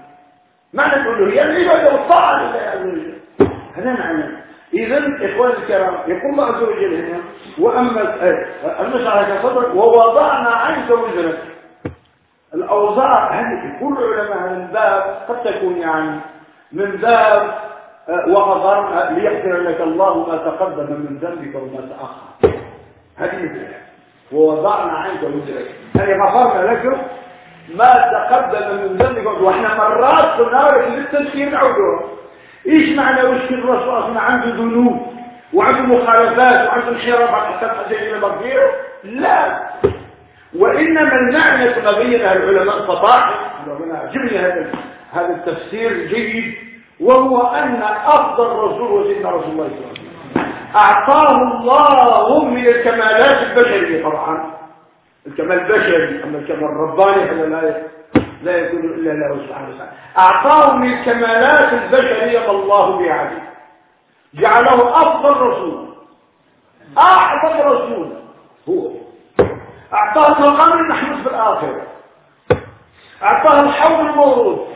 معنى الألوهية العبادة والطاعة لله عز وجل. هذا معنى. إذا إخواني الكرام يقول الله عز وجل هنا وأما المشعر صدرك ووضعنا عنك وزرك الأوضاع هذه كل علماء هذا الباب قد تكون يعني من باب آه، وغفر ليغفر لك الله ما تقدم من ذنبك وما تأخر. هذه ووضعنا عنك وزرك يعني غفرنا لك ما تقدم من ذنبك. وإحنا مرات كنا للتذكير نعودها إيش معنى وش الرسول أصلا عنده ذنوب وعنده مخالفات وعنده انحرافات حتى تحتاج إلى مغفره لا. وإنما المعنى كما بينها العلماء فطاح عجبني هذا هذا التفسير الجيد وهو أن أفضل رسول وسيدنا رسول الله صلى الله عليه وسلم. أعطاه الله من الكمالات البشرية طبعا. الكمال البشري أما الكمال الرباني هذا لا لا يكون إلا له سبحانه وتعالى. أعطاه من الكمالات البشرية الله بها جعله أفضل رسول. أعظم رسول. هو. أعطاه المقام المحمود في الآخرة. أعطاه الحوض المورود.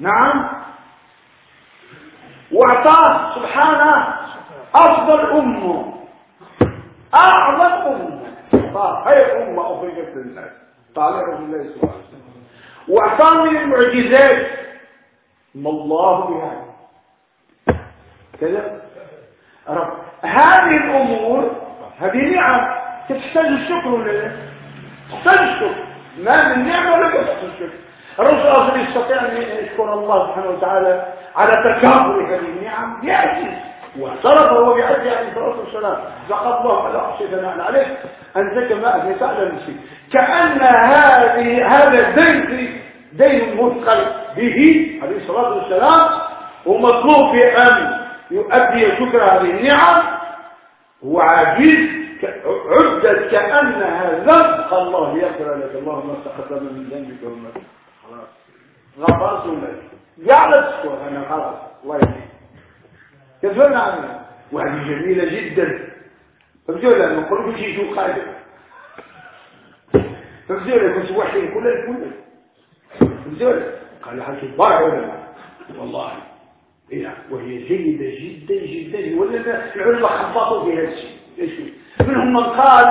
نعم. وأعطاه سبحانه أفضل أمه. أعظم أمه. خير أمة أخرجت للناس. قال رسول الله صلى الله عليه وسلم. من المعجزات. ما الله بها. كذا. رب. هذه الأمور هذه نعم. تحتاج الشكر ولا لا؟ تحتاج الشكر. ما من نعمة ولا تحتاج الشكر. الرسول أصلا يستطيع أن يشكر الله سبحانه وتعالى على تكافؤ هذه النعم. يعجز. واعترف هو بعزه عليه الصلاة والسلام. زقط الله على احسن ثناء عليه انزك ماء في تعلم شيء كأن هذه هذا الدين دين مثقل به عليه الصلاة والسلام ومطلوب في أن يؤدي شكر هذه النعم. هو عاجز عدة كأنها ذنب الله يغفر لك. اللهم استقدم من ذنبك وما خلاص. غفرت لك. جعلت تشكر أنا خلاص. الله يهديك. كفرنا عنها وهذه جميلة جدا. لما نقول كل شيء شو فبدأ لك كنت واحد كل الكل. فبدأ قال حكي بارع ولا والله. إيه وهي جيدة جدا جدا. ولا العلماء خبطوا في هذا الشيء. منهم من قال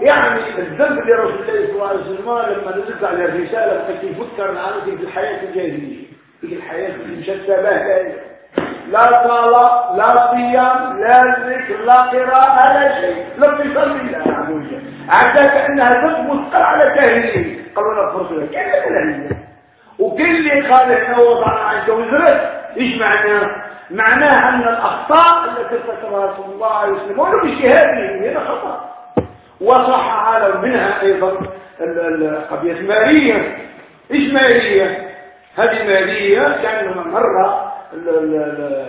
يعني الذنب اللي رسول الله صلى الله عليه وسلم لما نزلت على الرسالة فكي يفكر العالم في الحياة الجاهلية؟ في الحياة المشتبه لا صلاة لا صيام لا ذكر لا قراءة لا شيء. لم يصلي الله عز وجل عسى كأنها تثبت على جاهلية قالوا لا فرصة. كيف لا وكل اللي قال إحنا وضعنا عنك وزرت إيش معناه معناه أن الأخطاء التي ارتكبها صلى الله عليه وسلم ولو باجتهاده هنا خطأ. وصح على منها أيضا قضية ماليه إيش ماليه هذه ماليه كان مرة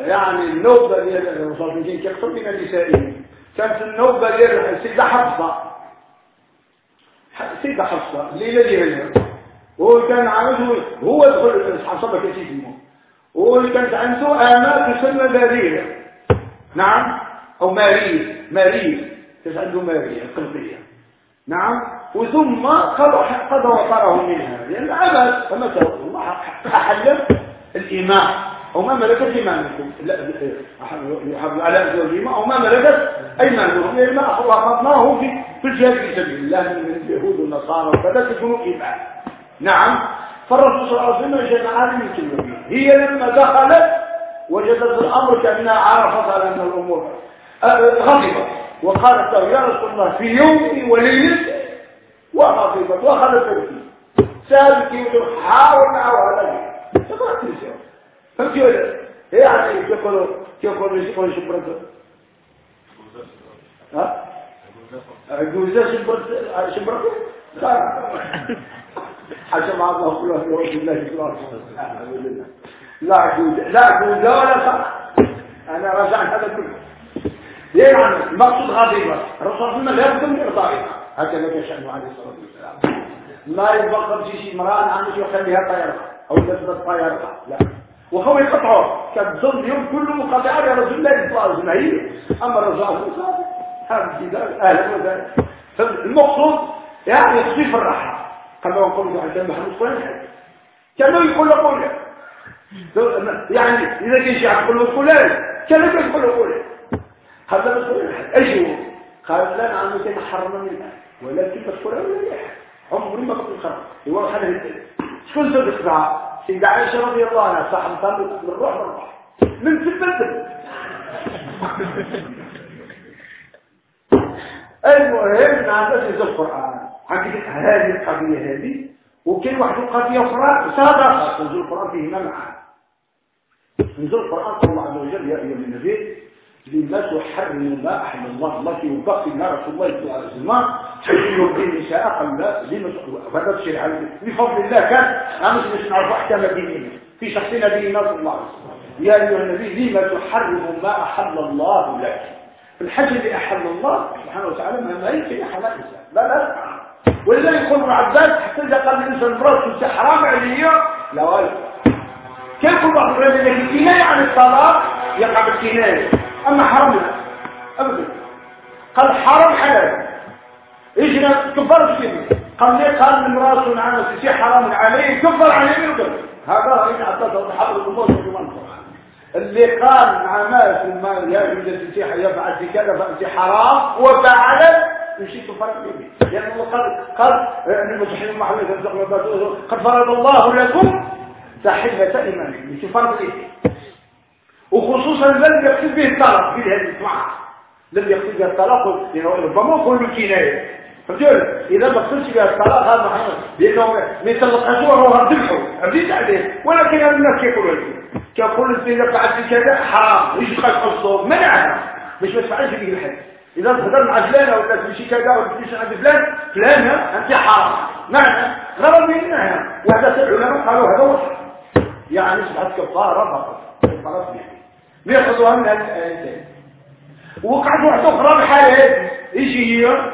يعني النوبه ديال المصابين كيقصد من النسائيه كانت النوبه ديال السيده حفصة. السيده حفصة الليلة ديالها هو كان عنده هو دخل حصل كثير منه هو كانت عنده آمال تسمى مارية نعم؟ أو مارية مارية كانت عنده مارية القلبية نعم؟ وثم قضى وطره منها. لأن عمل فما الله أحل الإمام أو ما ملكت إيمانكم. لا على أزواجهما أو ما ملكت أيمانكم. لأن ما أخذناه في في الجهاد في سبيل الله من اليهود والنصارى وكذا تكونوا إيمان. نعم. فالرسول صلى الله عليه وسلم جمع من كلمة هي لما دخلت وجدت الأمر كأنها عرفت على أن الأمور غضبت وقالت له يا رسول الله في يومي وليلتي وغضبت وأخذت تبكي سألتي حاول معه على تقرأ تنسيه فهمتي ولا يعني يقولوا يقولوا يقولوا شبرك ها؟ جوزة شبرك شبرك حسب الله كله في وجه الله لا جوز لا. جوز ولا صح أنا رجعت هذا كله. يعني المقصود غضيبة. صلى الله لا يبدو هكذا كان شأنه عليه الصلاة والسلام. ما يتبقى شيء امرأة عنده يخليها طيارة. أو تثبت طيارة. لا. وهو يقطعه. كان ظل اليوم كله مقاطعة يا رسول الله وسلم هي أما عليه وسلم. هذا الجدال أهلا وسهلا فالمقصود يعني يصيف الراحة. كما يقول عند محمد صالح كما يقول قول يعني إذا كان شيء يقول فلان كما يقول فلان هذا مسؤول هو؟ قال لا نعم كان حرم منها ولكن مسؤول ولا يحرم. عمري ما كنت خرج هو هذا شكون صدق بقى سيدة عائشة رضي الله عنها صاحب صار من الروح من من في البلد. المهم نعم بس القرآن. عندك هذه القضية هذه وكل واحد قضية أخرى صادقة. نزول القرآن فيه معاني نزول القرآن الله عز وجل يا أيها النبي لما تحرم ما أحل الله الله في وقت ما رسول الله صلى الله عليه وسلم تحرم به النساء قال لا لما هذا الشيء بفضل الله كان أنا مش نعرف أحكام ديننا في شخص نبينا صلى الله. عليه يا أيها النبي لما تحرم ما أحل الله لك؟ الحج اللي أحل الله سبحانه وتعالى ما يمكن حلال الإنسان لا لا. يقول ابن عباس حتى إذا قال الإنسان مرات حرام عليا لا والد كيف يقول بعض الرجل الكناية عن الطلاق يقع بالكناية. أما حرام لا ابدا. قال حرام حلال. إيش كفر كده قال لي قال المراه عن شيء حرام عليه كفر عليه من قبل هذا ان اعطته حضر الأمور في اللي قال مع ما في المال يا جوز يفعل في كذا فأنت حرام. وفعلت يمشي تفرق به لأن الله قال قال أن المسيحيين محمد قد فرض الله لكم تحلة إيمانكم. تفرق به وخصوصا لم يقصد به الطلاق في هذه الجماعة. لم يقصد به الطلاق ربما كل كناية. فجول إذا ما قصدش بها الطلاق هذا محمد لأنه ما يطلقهاش وهو ذبحه عبيد عليه. ولكن الناس كيقولوا كيقول إذا فعلت كذا حرام. يجي قصد الصوم. منعها مش ما تفعلش به الحد إذا تهضر مع فلان ولا تمشي كذا ولا تمشي عند فلان فلان أنت حرام. معنى غرض منها وحدة العلماء قالوا هذا وحد يعني سبحانه كفارة فقط كفارة يعني. بيأخذوها من هذه الآيتين وقعت واحدة أخرى بحالة إيش هي؟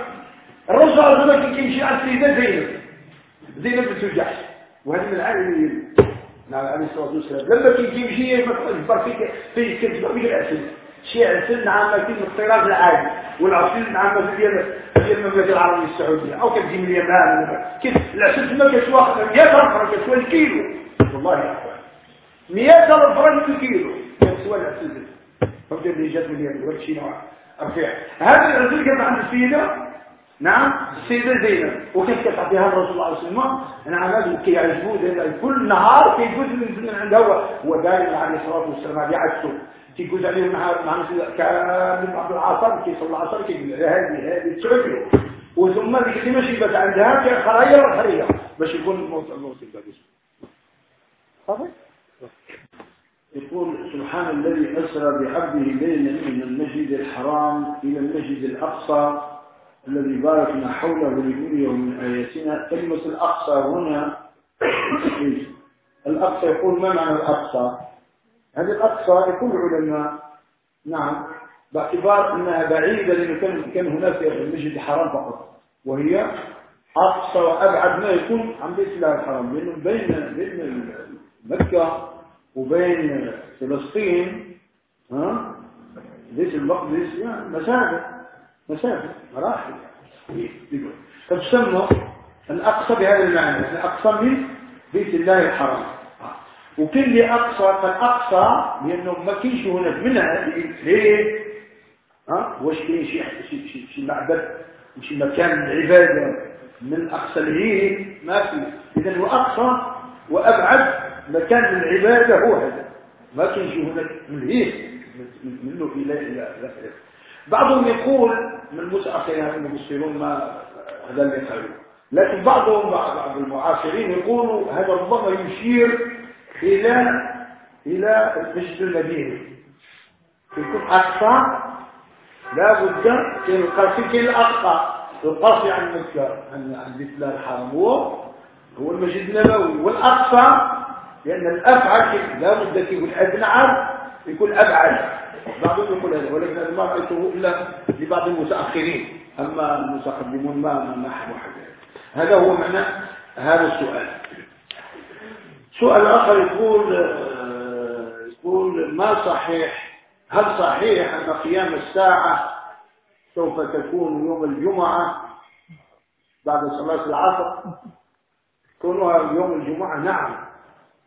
الله عليه وسلم كيمشي على السيدة زينب. زينب بنت جحش وهذه من العالم نعم عليه الصلاة والسلام لما كيمشي يكبر فيك في كذبة في العسل شيء عسل نعم ما كاين الطيران العادي. والعسل نعم ما ديال ديال المملكة العربية السعودية. أو كتجي من اليابان كيف. العسل ما كتسوى 100 فرنك كتسوى الكيلو. والله يا أخوان. 100 فرنك الكيلو. كتسوى العسل. فهمت؟ اللي جات من اليابان ولا شي نوع. رفيع هذا العسل كان عند السيدة نعم؟ السيدة زينب. وكيف كتعطيها الرسول صلى الله عليه وسلم؟ نعم هذا كيعجبوه كل نهار كيجوز من عند هو هو دائما عليه الصلاة والسلام هذه عدته كيجوز عليه مع مع كامل بعض العصر كيصلي العصر كيقول هذه هذه تسعده وثم ذيك اللي ماشي بس عندها كخرايا والخرية. باش يكون الموت الموت صافي؟ يقول سبحان الذي أسرى بعبده ليلا من المسجد الحرام إلى المسجد الأقصى الذي باركنا حوله لنريه من آياتنا. كلمة الأقصى هنا الأقصى يقول ما معنى الأقصى؟ هذه الأقصى يقول العلماء نعم باعتبار أنها بعيدة لأنه كان, هناك المسجد الحرام فقط. وهي أقصى وأبعد ما يكون عن بيت الله الحرام. لأنه بين بين مكة وبين فلسطين ها بيت المقدس يعني مسافة مسافة مراحل. فتسمى الأقصى بهذا المعنى الأقصى من بيت الله الحرام. وكل أقصى فالأقصى لأنه ما كاينش هناك منها ليه؟ ها؟ واش كاين شي شي شي, معبد وشي مكان العبادة من أقصى الهيه ما في. إذا هو أقصى وأبعد مكان العبادة هو هذا. ما كاينش هناك من الهيه منه إلى إلى إلى بعضهم يقول من المتأخرين المفسرون ما هذا اللي يفعلون لكن بعضهم بعض المعاصرين يقولوا هذا ربما يشير إلى إلى مسجد المدينة. يكون أقصى لا بد القاسي كاين الأقصى. القاسي عن مكة عن الله الحرام هو المسجد النبوي. والأقصى لأن الأفعل لا بد يكون أدنى يكون أبعد بعضهم يقول هذا ولكن هذا ما رأيته إلا لبعض المتأخرين. أما المتقدمون ما حبوا حاجة هذا هو معنى هذا السؤال. سؤال آخر يقول يقول ما صحيح؟ هل صحيح أن قيام الساعة سوف تكون يوم الجمعة بعد صلاة العصر؟ كونها يوم الجمعة نعم.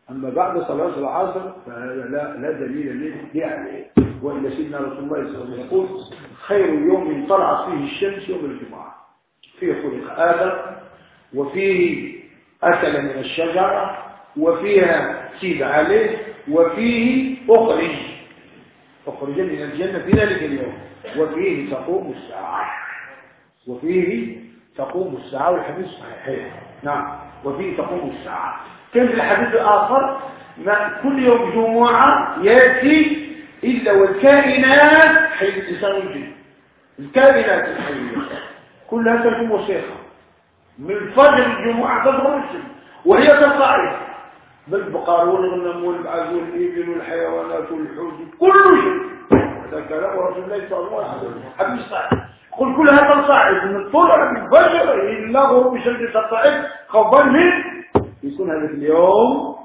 أما بعد صلاة العصر فهذا لا, دليل له عليه. وإلا سيدنا رسول الله صلى الله عليه وسلم يقول خير يوم طلعت فيه الشمس يوم الجمعة. فيه خلق آدم وفيه أكل من الشجرة وفيها سيد عليه وفيه أخرج. أخرج من الجنة في ذلك اليوم. وفيه تقوم الساعة. وفيه تقوم الساعة والحديث صحيح. نعم. وفيه تقوم الساعة. كان في الحديث الآخر؟ كل يوم جمعة يأتي إلا والكائنات حي الإنسان الجن الكائنات الحية. كلها تكون موسيقى من فجر الجمعة تظهر الشمس وهي تطلع بالبقر والغنم والبعز والإبل والحيوانات والحوت كل شيء. هذا كلام رسول الله صلى الله عليه وسلم. حديث صحيح. قل كلها تصاعد من طلع الفجر إلا غروب الشمس تصاعد خوفا من يكون هذا اليوم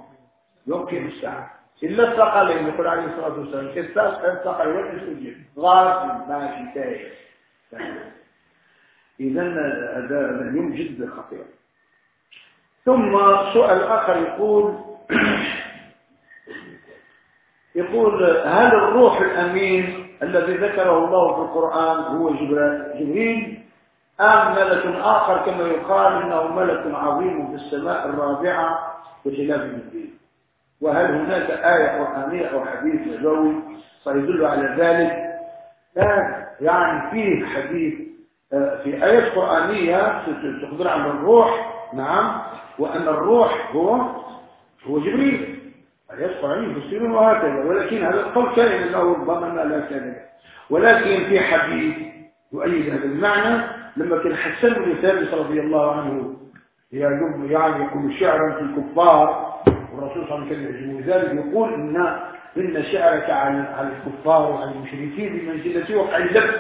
يوم كيف الساعة. إلا الثقلين يقول عليه الصلاة والسلام كالساس الثقل والإسجين غاسل ماشي تايه إذا هذا اليوم جدا خطير. ثم سؤال آخر يقول يقول هل الروح الأمين الذي ذكره الله في القرآن هو جبريل؟ أم ملك آخر كما يقال إنه ملك عظيم في السماء الرابعة بخلاف الدين وهل هناك آية قرآنية أو حديث نبوي سيدل على ذلك؟ لا يعني فيه حديث آه، في آيات قرآنية تخبر عن الروح نعم وأن الروح هو هو جبريل. آيات قرآنية تفسير وهكذا ولكن هذا القول كان أنه ربما لا كان. ولكن في حديث يؤيد هذا المعنى لما كان حسن بن ثابت رضي الله عنه يعني يقول شعرا في الكفار والرسول صلى الله عليه وسلم يعجبه ذلك يقول إن إن شعرك على الكفار وعلى المشركين بمنزلة وقع اللب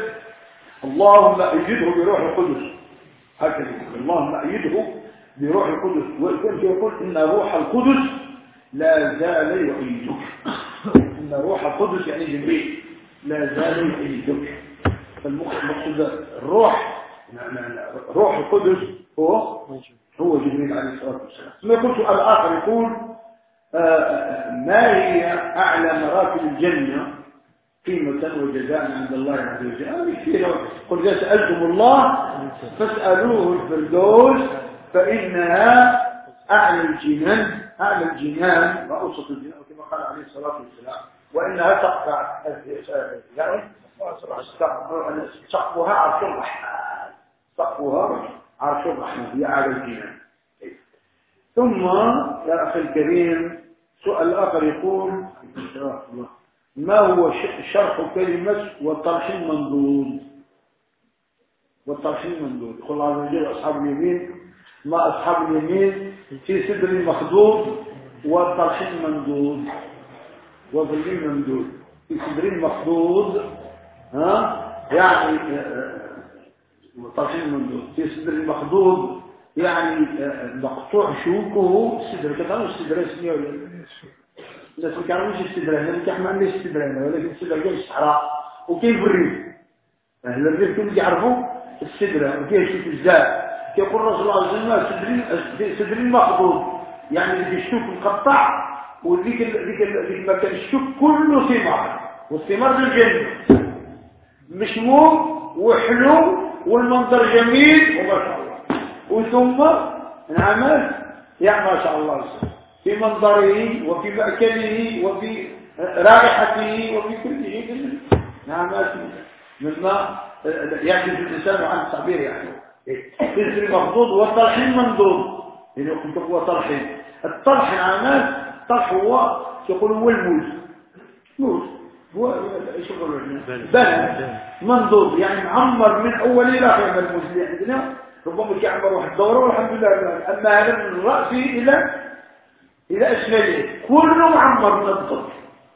اللهم أجده بروح القدس. هكذا اللهم أيده بروح القدس. وكنت يقول إن روح القدس لا زال يؤيدك إن روح القدس يعني جبريل. لا زال يؤيدك فالمقصود الروح روح القدس هو هو جبريل عليه الصلاة والسلام. ثم يقول سؤال آخر يقول آه، آه، ما هي أعلى مراتب الجنة قيمة وجزاء عند الله عز وجل؟ كثيرة. قل إذا سألتم الله فاسألوه الفردوس فإنها أعلى الجنان أعلى الجنان وأوسط الجنان كما قال عليه الصلاة والسلام. وإنها تقطع سقفها عرش الرحمن سقفها عرش الرحمن هي أعلى الجنان ثم يا أخي الكريم سؤال آخر يقول ما هو شرح كلمة والطرح المنضود والطرح المنضود يقول الله عز وجل أصحاب اليمين ما أصحاب اليمين في سدر مخضوض والطرح المنضود وظل ممدود في سدر مخضوض ها؟ يعني طرح المنضود في سدر مخضوض يعني مقطوع شوكه سدر كتاب السدر اسمه. الناس ما يستدرهن اللي كان ما عنديش يستدرهن ولكن السدر كاين الصحراء؟ وكاين الريف؟ أهل الريف كانوا يعرفوا؟ السدره وكاين شي بزاف كيقول الرسول صلى الله عليه وسلم سدري سدري مخضوض. يعني اللي الشوك مقطع وذيك ذيك ذيك مكان الشوك كله ثمار. والثمار بالجنه مشموم وحلو والمنظر جميل وما شاء الله. وثم انعمل يا ما شاء الله في منظره وفي مأكله وفي رائحته وفي كل شيء نعمات مما يعجز الإنسان عن التعبير يعني. الفلفل المخضوض والطرحين منضوض يعني هو طرحين الطرح العمال الطرح هو يقول هو الموز. موز. هو يقولوا بلد منضوض يعني معمر من أول إلى آخر اللي عندنا ربما كيعمر واحد الدوره والحمد لله أما هذا من الراس إلى إلى أسفله كله معمر من الضد.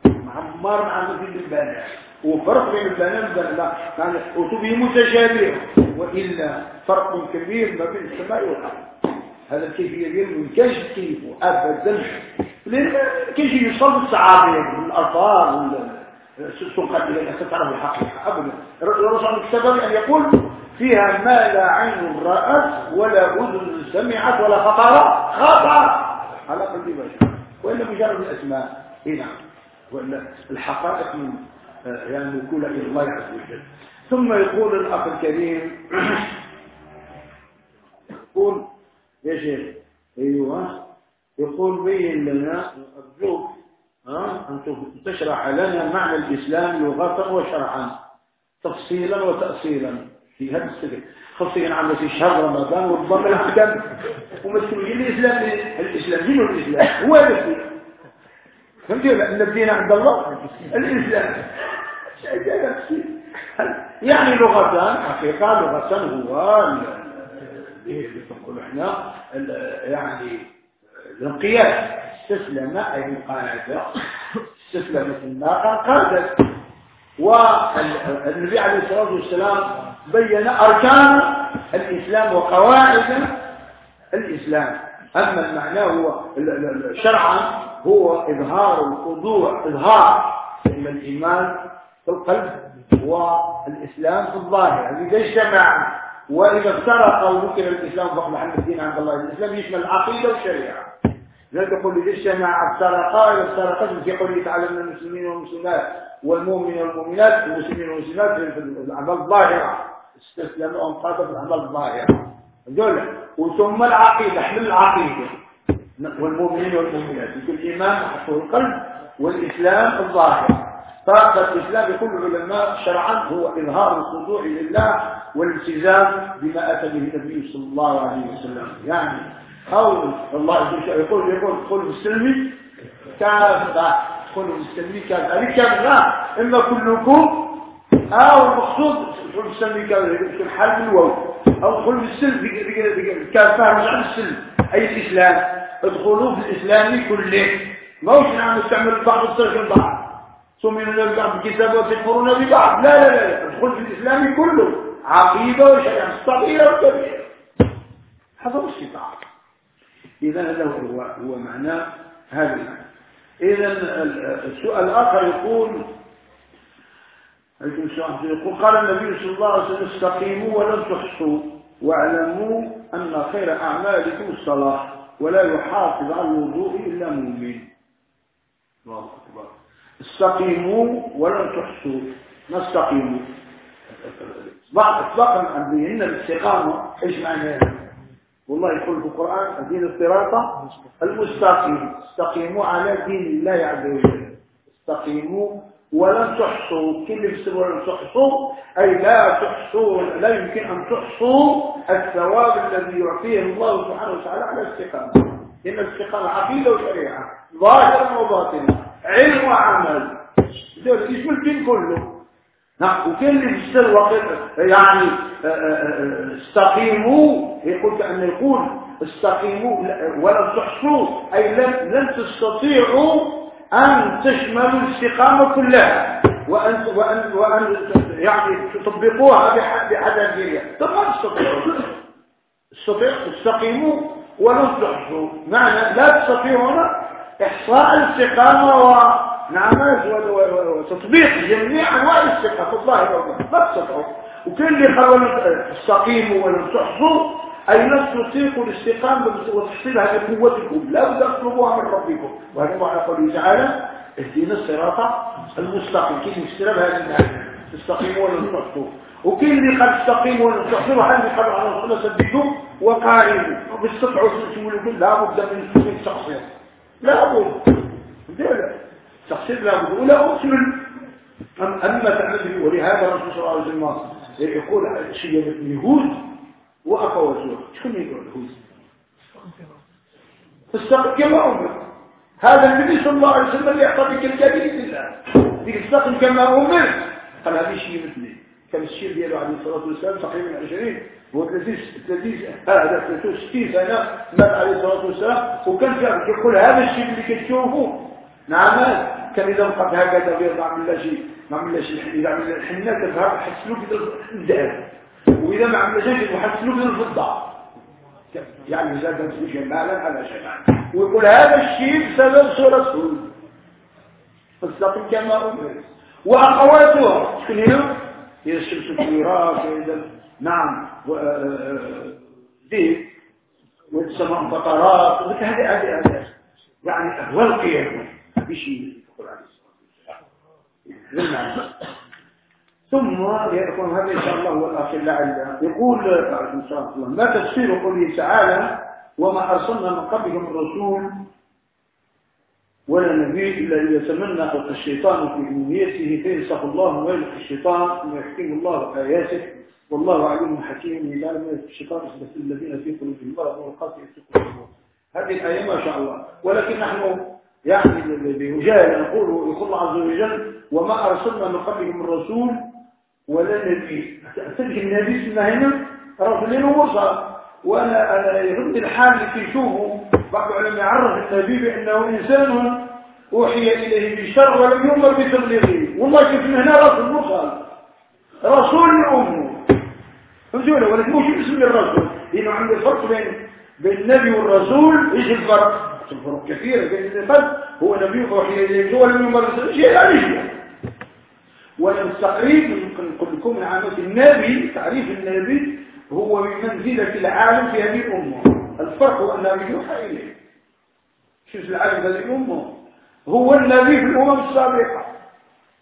معمر مع مثل البنات وفرق بين البنات والبنات يعني وتبه متشابهة وإلا فرق كبير ما بين السماء والأرض. هذا الكيفية ديال ما كانش لأن كاين شي يوصل بالصعابة الألفاظ إلى أن تعرف الحقيقة أبدا. الرسول عليه أن يقول فيها ما لا عين رأت ولا أذن سمعت ولا خطر. خطر. على قلب بشر. وإلا مجرد الأسماء. هنا نعم. الحقائق من آه، يعني موكولة إلى الله عز وجل. ثم يقول الأخ الكريم يقول يا شيخ أيوة. يقول بين لنا أرجوك أن تشرح لنا معنى الإسلام لغة وشرعا تفصيلا وتأصيلا في هذا السجن. خاصة عامة في شهر رمضان والضم الأحكام ومسؤولين الإسلام الإسلام دين الإسلام هو الإسلام فهمت أن الدين عند الله الإسلام. يعني لغتان حقيقة لغتان هو إيه نقول إحنا يعني الانقياد. استسلم أي مقاعدة استسلمت الناقة قادت والنبي عليه الصلاة والسلام بين أركان الإسلام وقواعد الإسلام. أما المعنى هو شرعا هو إظهار الخضوع إظهار إما الإيمان في القلب والإسلام في الظاهر. إذا اجتمع وإذا افترق وذكر الإسلام فقد محمد الدين عند الله. الإسلام يشمل العقيدة والشريعة. لا تقول اجتمع افترقا إذا افترقت في قوله تعالى من المسلمين والمسلمات والمؤمنين والمؤمنات المسلمين والمسلمات في الأعمال الظاهرة. استسلموا وانقادوا في الأعمال الظاهرة. دول وثم العقيدة حمل العقيدة. والمؤمنين والمؤمنات. يكون الإيمان محطوط القلب والإسلام الظاهر. فالإسلام يقول العلماء شرعا هو إظهار الخضوع لله والالتزام بما أتى به النبي صلى الله عليه وسلم. يعني أو الله يقول يقول قل بالسلم كافة قل بالسلم كافة هذه كافة إما كلكم أو المقصود قل بالسلم كافة الحال بالواو أو قل بالسلم كافة مش عن السلم. أي الإسلام. ادخلوا في الإسلام كله. ما هوش نعم نستعمل بعض الصرف بعض تؤمنون ببعض الكتاب وتكفرون ببعض. لا لا لا ادخل في الإسلام كله. عقيدة وشريعة صغيرة وكبيرة. هذا هو الاستطاعة إذا هذا هو هو معناه هذا المعنى. إذا السؤال الآخر يقول يقول قال النبي صلى الله عليه وسلم استقيموا ولن تحصوا واعلموا أن خير أعمالكم الصلاة ولا يحافظ على الوضوء إلا مؤمن. الله أكبر. استقيموا ولن تحصوا. ما استقيموا؟ اطلاقا عن الاستقامة إيش معناها والله يقول في القرآن الدين الصراط المستقيم. استقيموا على دين الله عز وجل. استقيموا ولن تحصوا. كل ولن تحصوا أي لا تحصوا لا يمكن أن تحصوا الثواب الذي يعطيه الله سبحانه وتعالى على الاستقامة. إن الاستقامة عقيدة وشريعة ظاهرا وباطنا علم وعمل. اسم الدين كله. نعم وكل بسر وقت يعني آه، آه، آه، استقيموا. يقول كأن يقول استقيموا ولن تحصوا أي لن, لن تستطيعوا أن تشملوا الاستقامة كلها. وأن, وأن, وأن يعني تطبقوها بحذافيرها طب ما تستطيعوا؟ استقيموا ولن تحصوا. معنى لا تستطيعون إحصاء الاستقامة ونعم وتطبيق جميع أنواع الاستقامة في والباطن ما تستطيعوا وكل اللي حاولوا استقيموا ولن تحصوا أي لن تطيقوا الاستقامة وتحصيلها بقوتكم لا بد تطلبوها من ربكم. وهذا معنى قوله تعالى اهدنا الصراط المستقيم. كيف يستلم هذه المعنى تستقيموا ولن تحصوا وكل اللي قال استقيموا ولن تحصوا اللي قال على رسول سددوا وقاربوا وبالسطع تقولوا لا بد من تقصير لا بد. تقصير لا بد ولا أكمل أما تعمل ولهذا الرسول صلى الله عليه وسلم يقول شيء اليهود وأخواتها شكون يقول استقم كما أمر هذا النبي صلى الله عليه وسلم اللي يعطى بك الكبير لله استقم كما أمر قال هذا شيء مثلي. كان الشيء ديالو عليه الصلاة والسلام تقريبا 20 هو 30 30 هذا 63 سنة. مات عليه الصلاة والسلام. وكان يقول هذا الشيء اللي كتشوفوه نعم. كان إذا وقف هكذا بيضع من لا شيء ما عمل شيء إذا عمل الحنة تظهر حسلوك الذهب. وإذا ما عمل شيء من الفضة. يعني زاد مسلوك مالا على شمال ويقول هذا الشيء بسبب هود فاستقم كما أمرت. وأخواتها شكون هنا هي الشمس وإذا نعم. ذيب والسماء فطرات هذه هذه هذه. يعني أهوال القيامة. هذه شيء يقول عليه الصلاة والسلام ثم يكون هذا إن شاء الله هو الأخير لعل. يقول إن شاء الله ما تفسير قوله تعالى وما أرسلنا من قبلك من رسول ولا نبي إلا إذا تمنى خلق الشيطان في أمنيته فينسخ الله ويلق الشيطان ويحكم الله آياته. والله عليم حكيم. لا يلق الشيطان بس الذين في قلوبهم مرض والقاسي في قلوبهم. هذه الآية ما شاء الله. ولكن نحن يعني بوجاه نقول يقول الله عز وجل وما أرسلنا من قبلك من رسول ولا نبي. تلك النبي اسمه هنا؟ رجل وصل. وأنا أنا يرد الحال اللي تشوفه. بعض العلماء يعرف النبي بانه إنسان أوحي إليه بشر ولم يؤمر بتبليغه. والله شوف هنا رسول وصل. رسول لامه فهمتوا ولكن مش اسم الرسول لأنه عنده فرق بين بين النبي والرسول. إيش الفرق؟ الفرق كثيرة بين الفرق هو نبي اوحي اليه ولم بتبليغه شيء لا شيء والتقريب نقول لكم عامة النبي تعريف النبي هو بمنزلة العالم في هذه الأمة. الفرق هو النبي يوحى إليه. شوف العالم هذه الأمة. هو النبي في الأمم السابقة.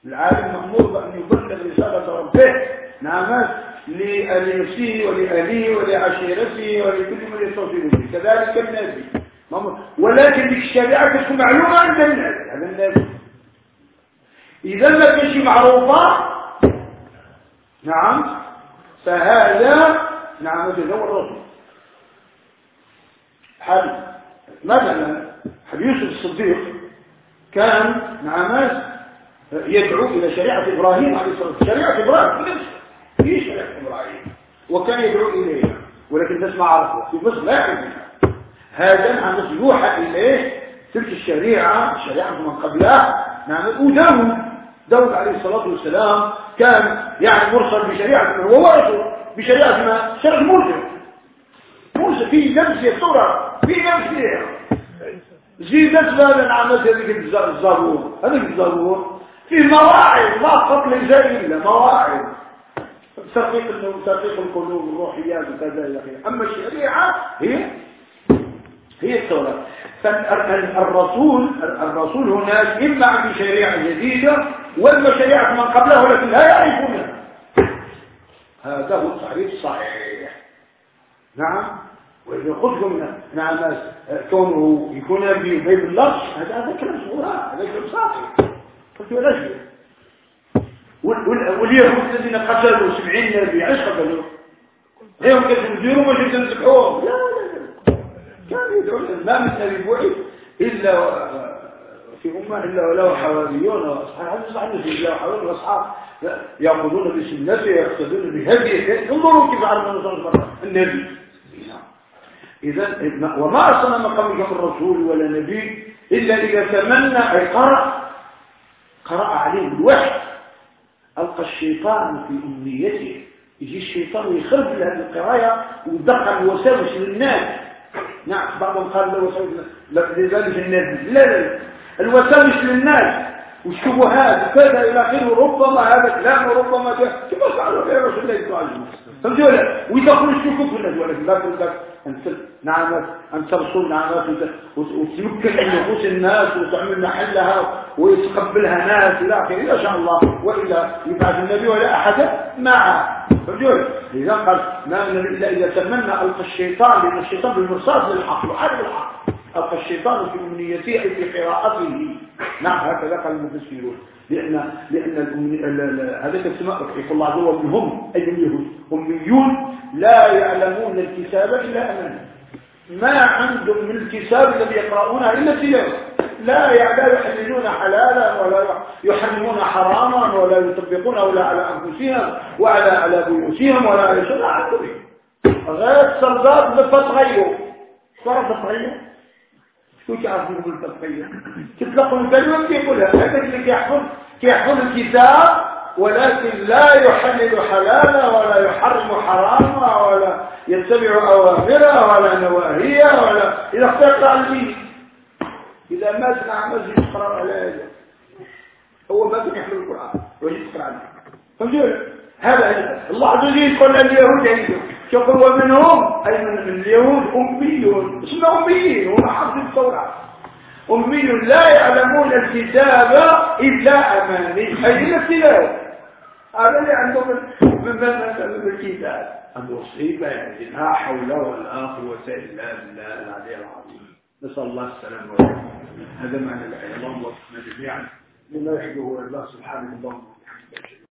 العالم مأمور بأن يبلغ رسالة ربه. نعم لنفسه ولأهله ولعشيرته ولكل من يستوصل به كذلك النبي. ولكن الشريعة تكون معلومة عند الناس هذا النبي إذا ما كانش معروفة نعم فهذا نعم هذا هو الرسول. حل مثلا حل يوسف الصديق كان نعم يدعو إلى شريعة إبراهيم عليه الصلاة والسلام. شريعة إبراهيم هي شريعة إبراهيم. وكان يدعو إليها ولكن الناس ما عرفوا في مصر لا يعرفونها هذا عن يوحى إليه تلك الشريعة شريعة من قبلها نعم وداود داود عليه الصلاة والسلام كان يعني مرسل بشريعة من هو رسول بشريعة ما شرع موسى. موسى في نفسه التوراة في نفسه زيدت هذا العمل هذيك الزبور. هذيك الزبور في مواعظ ما قبل زي إلا مواعظ. ترقيق القلوب الروحيات وكذا إلى اخره أما الشريعة هي هي التوراة فالرسول الرسول هناك إما بشريعه جديدة ولا شريعه من قبله ولكن لا يعرفونها هذا هو التعريف الصحيح. نعم. وإذا قلتم نعم كونه يكون بيت اللفظ هذا هذا كلام صغير هذا كلام صحيح. قلت ولا شيء. واليهود الذين قتلوا سبعين نبي عيش قتلوا غيرهم كانوا يديروا مش يتنسحوهم لا لا. كانوا يدعون ما من نبي بعث إلا في أمة إلا وله حواريون وأصحاب. هذا صحيح. إلا حواريون وأصحاب. يأخذون بسنته يقتدون بهديه. انظروا كيف عرف النبي إذا وما أصلا مقام من رسول ولا نبي إلا إذا تمنى أي قرأ. قرأ عليه الوحي. ألقى الشيطان في أمنيته. يجي الشيطان ويخرب هذه القراية ويدخل الوساوس للناس. نعم بعضهم قال له وساوس لذلك النبي لا لا الوساوس للناس. والشبهات وكذا إلى آخره ربما هذا كلام وربما كما فعلوا غير رسول الله صلى الله عليه وسلم فهمتوا ولا؟ ويدخلوا الشكوك في الناس ولكن لا تقول لك أن نعمات أن ترسل نعمات وتمكن نفوس الناس وتعمل محلها ويتقبلها ناس إلى آخره. إن شاء الله وإلا يبعث النبي ولا أحد معه. فهمتوا لذا قال ما من إلا إذا تمنى ألقى الشيطان لأن الشيطان بالمرصاد للحق وعارف الحق. ألقى الشيطان في أمنيته أي في قراءته. نعم هكذا قال المفسرون. لأن لأن هذا السماء يقول الله عز وجل هم أي اليهود أميون لا يعلمون الكتاب إلا أمانة ما عندهم من الكتاب الذي يقرؤونه إلا التلاوة لا يحللون حلالا ولا يحرمون حراما ولا يطبقونه ولا على أنفسهم ولا على بيوتهم ولا على عندهم غير سردات بفتغير صار فتغير شو تعرف يقول فتغير تطلقوا الكلمة يقولها هذا اللي يحفظ يحفظ الكتاب ولكن لا يحلل حلالا ولا يحرم حراما ولا يتبع أوامره ولا نواهيه ولا إذا اخترت عليه إذا ما سمع مسجد يقرأ على هذا. هو ما كان القرآن يقرأ عليه فهمتوا هذا الله عز وجل يقول اليهود يقول ومنهم أي من اليهود؟ أميون. اسمه أميين هم حفظ التوراة. أمي لا يعلمون الكتاب إلا أماني. أي إلا التلاوة هذا اللي عندهم من من الكتاب. المصيبة يعني. لا حول ولا قوة إلا بالله العلي العظيم. نسأل الله السلامة والعافية. هذا معنى اللهم وفقنا جميعا. لما يحبه الله سبحانه وتعالى.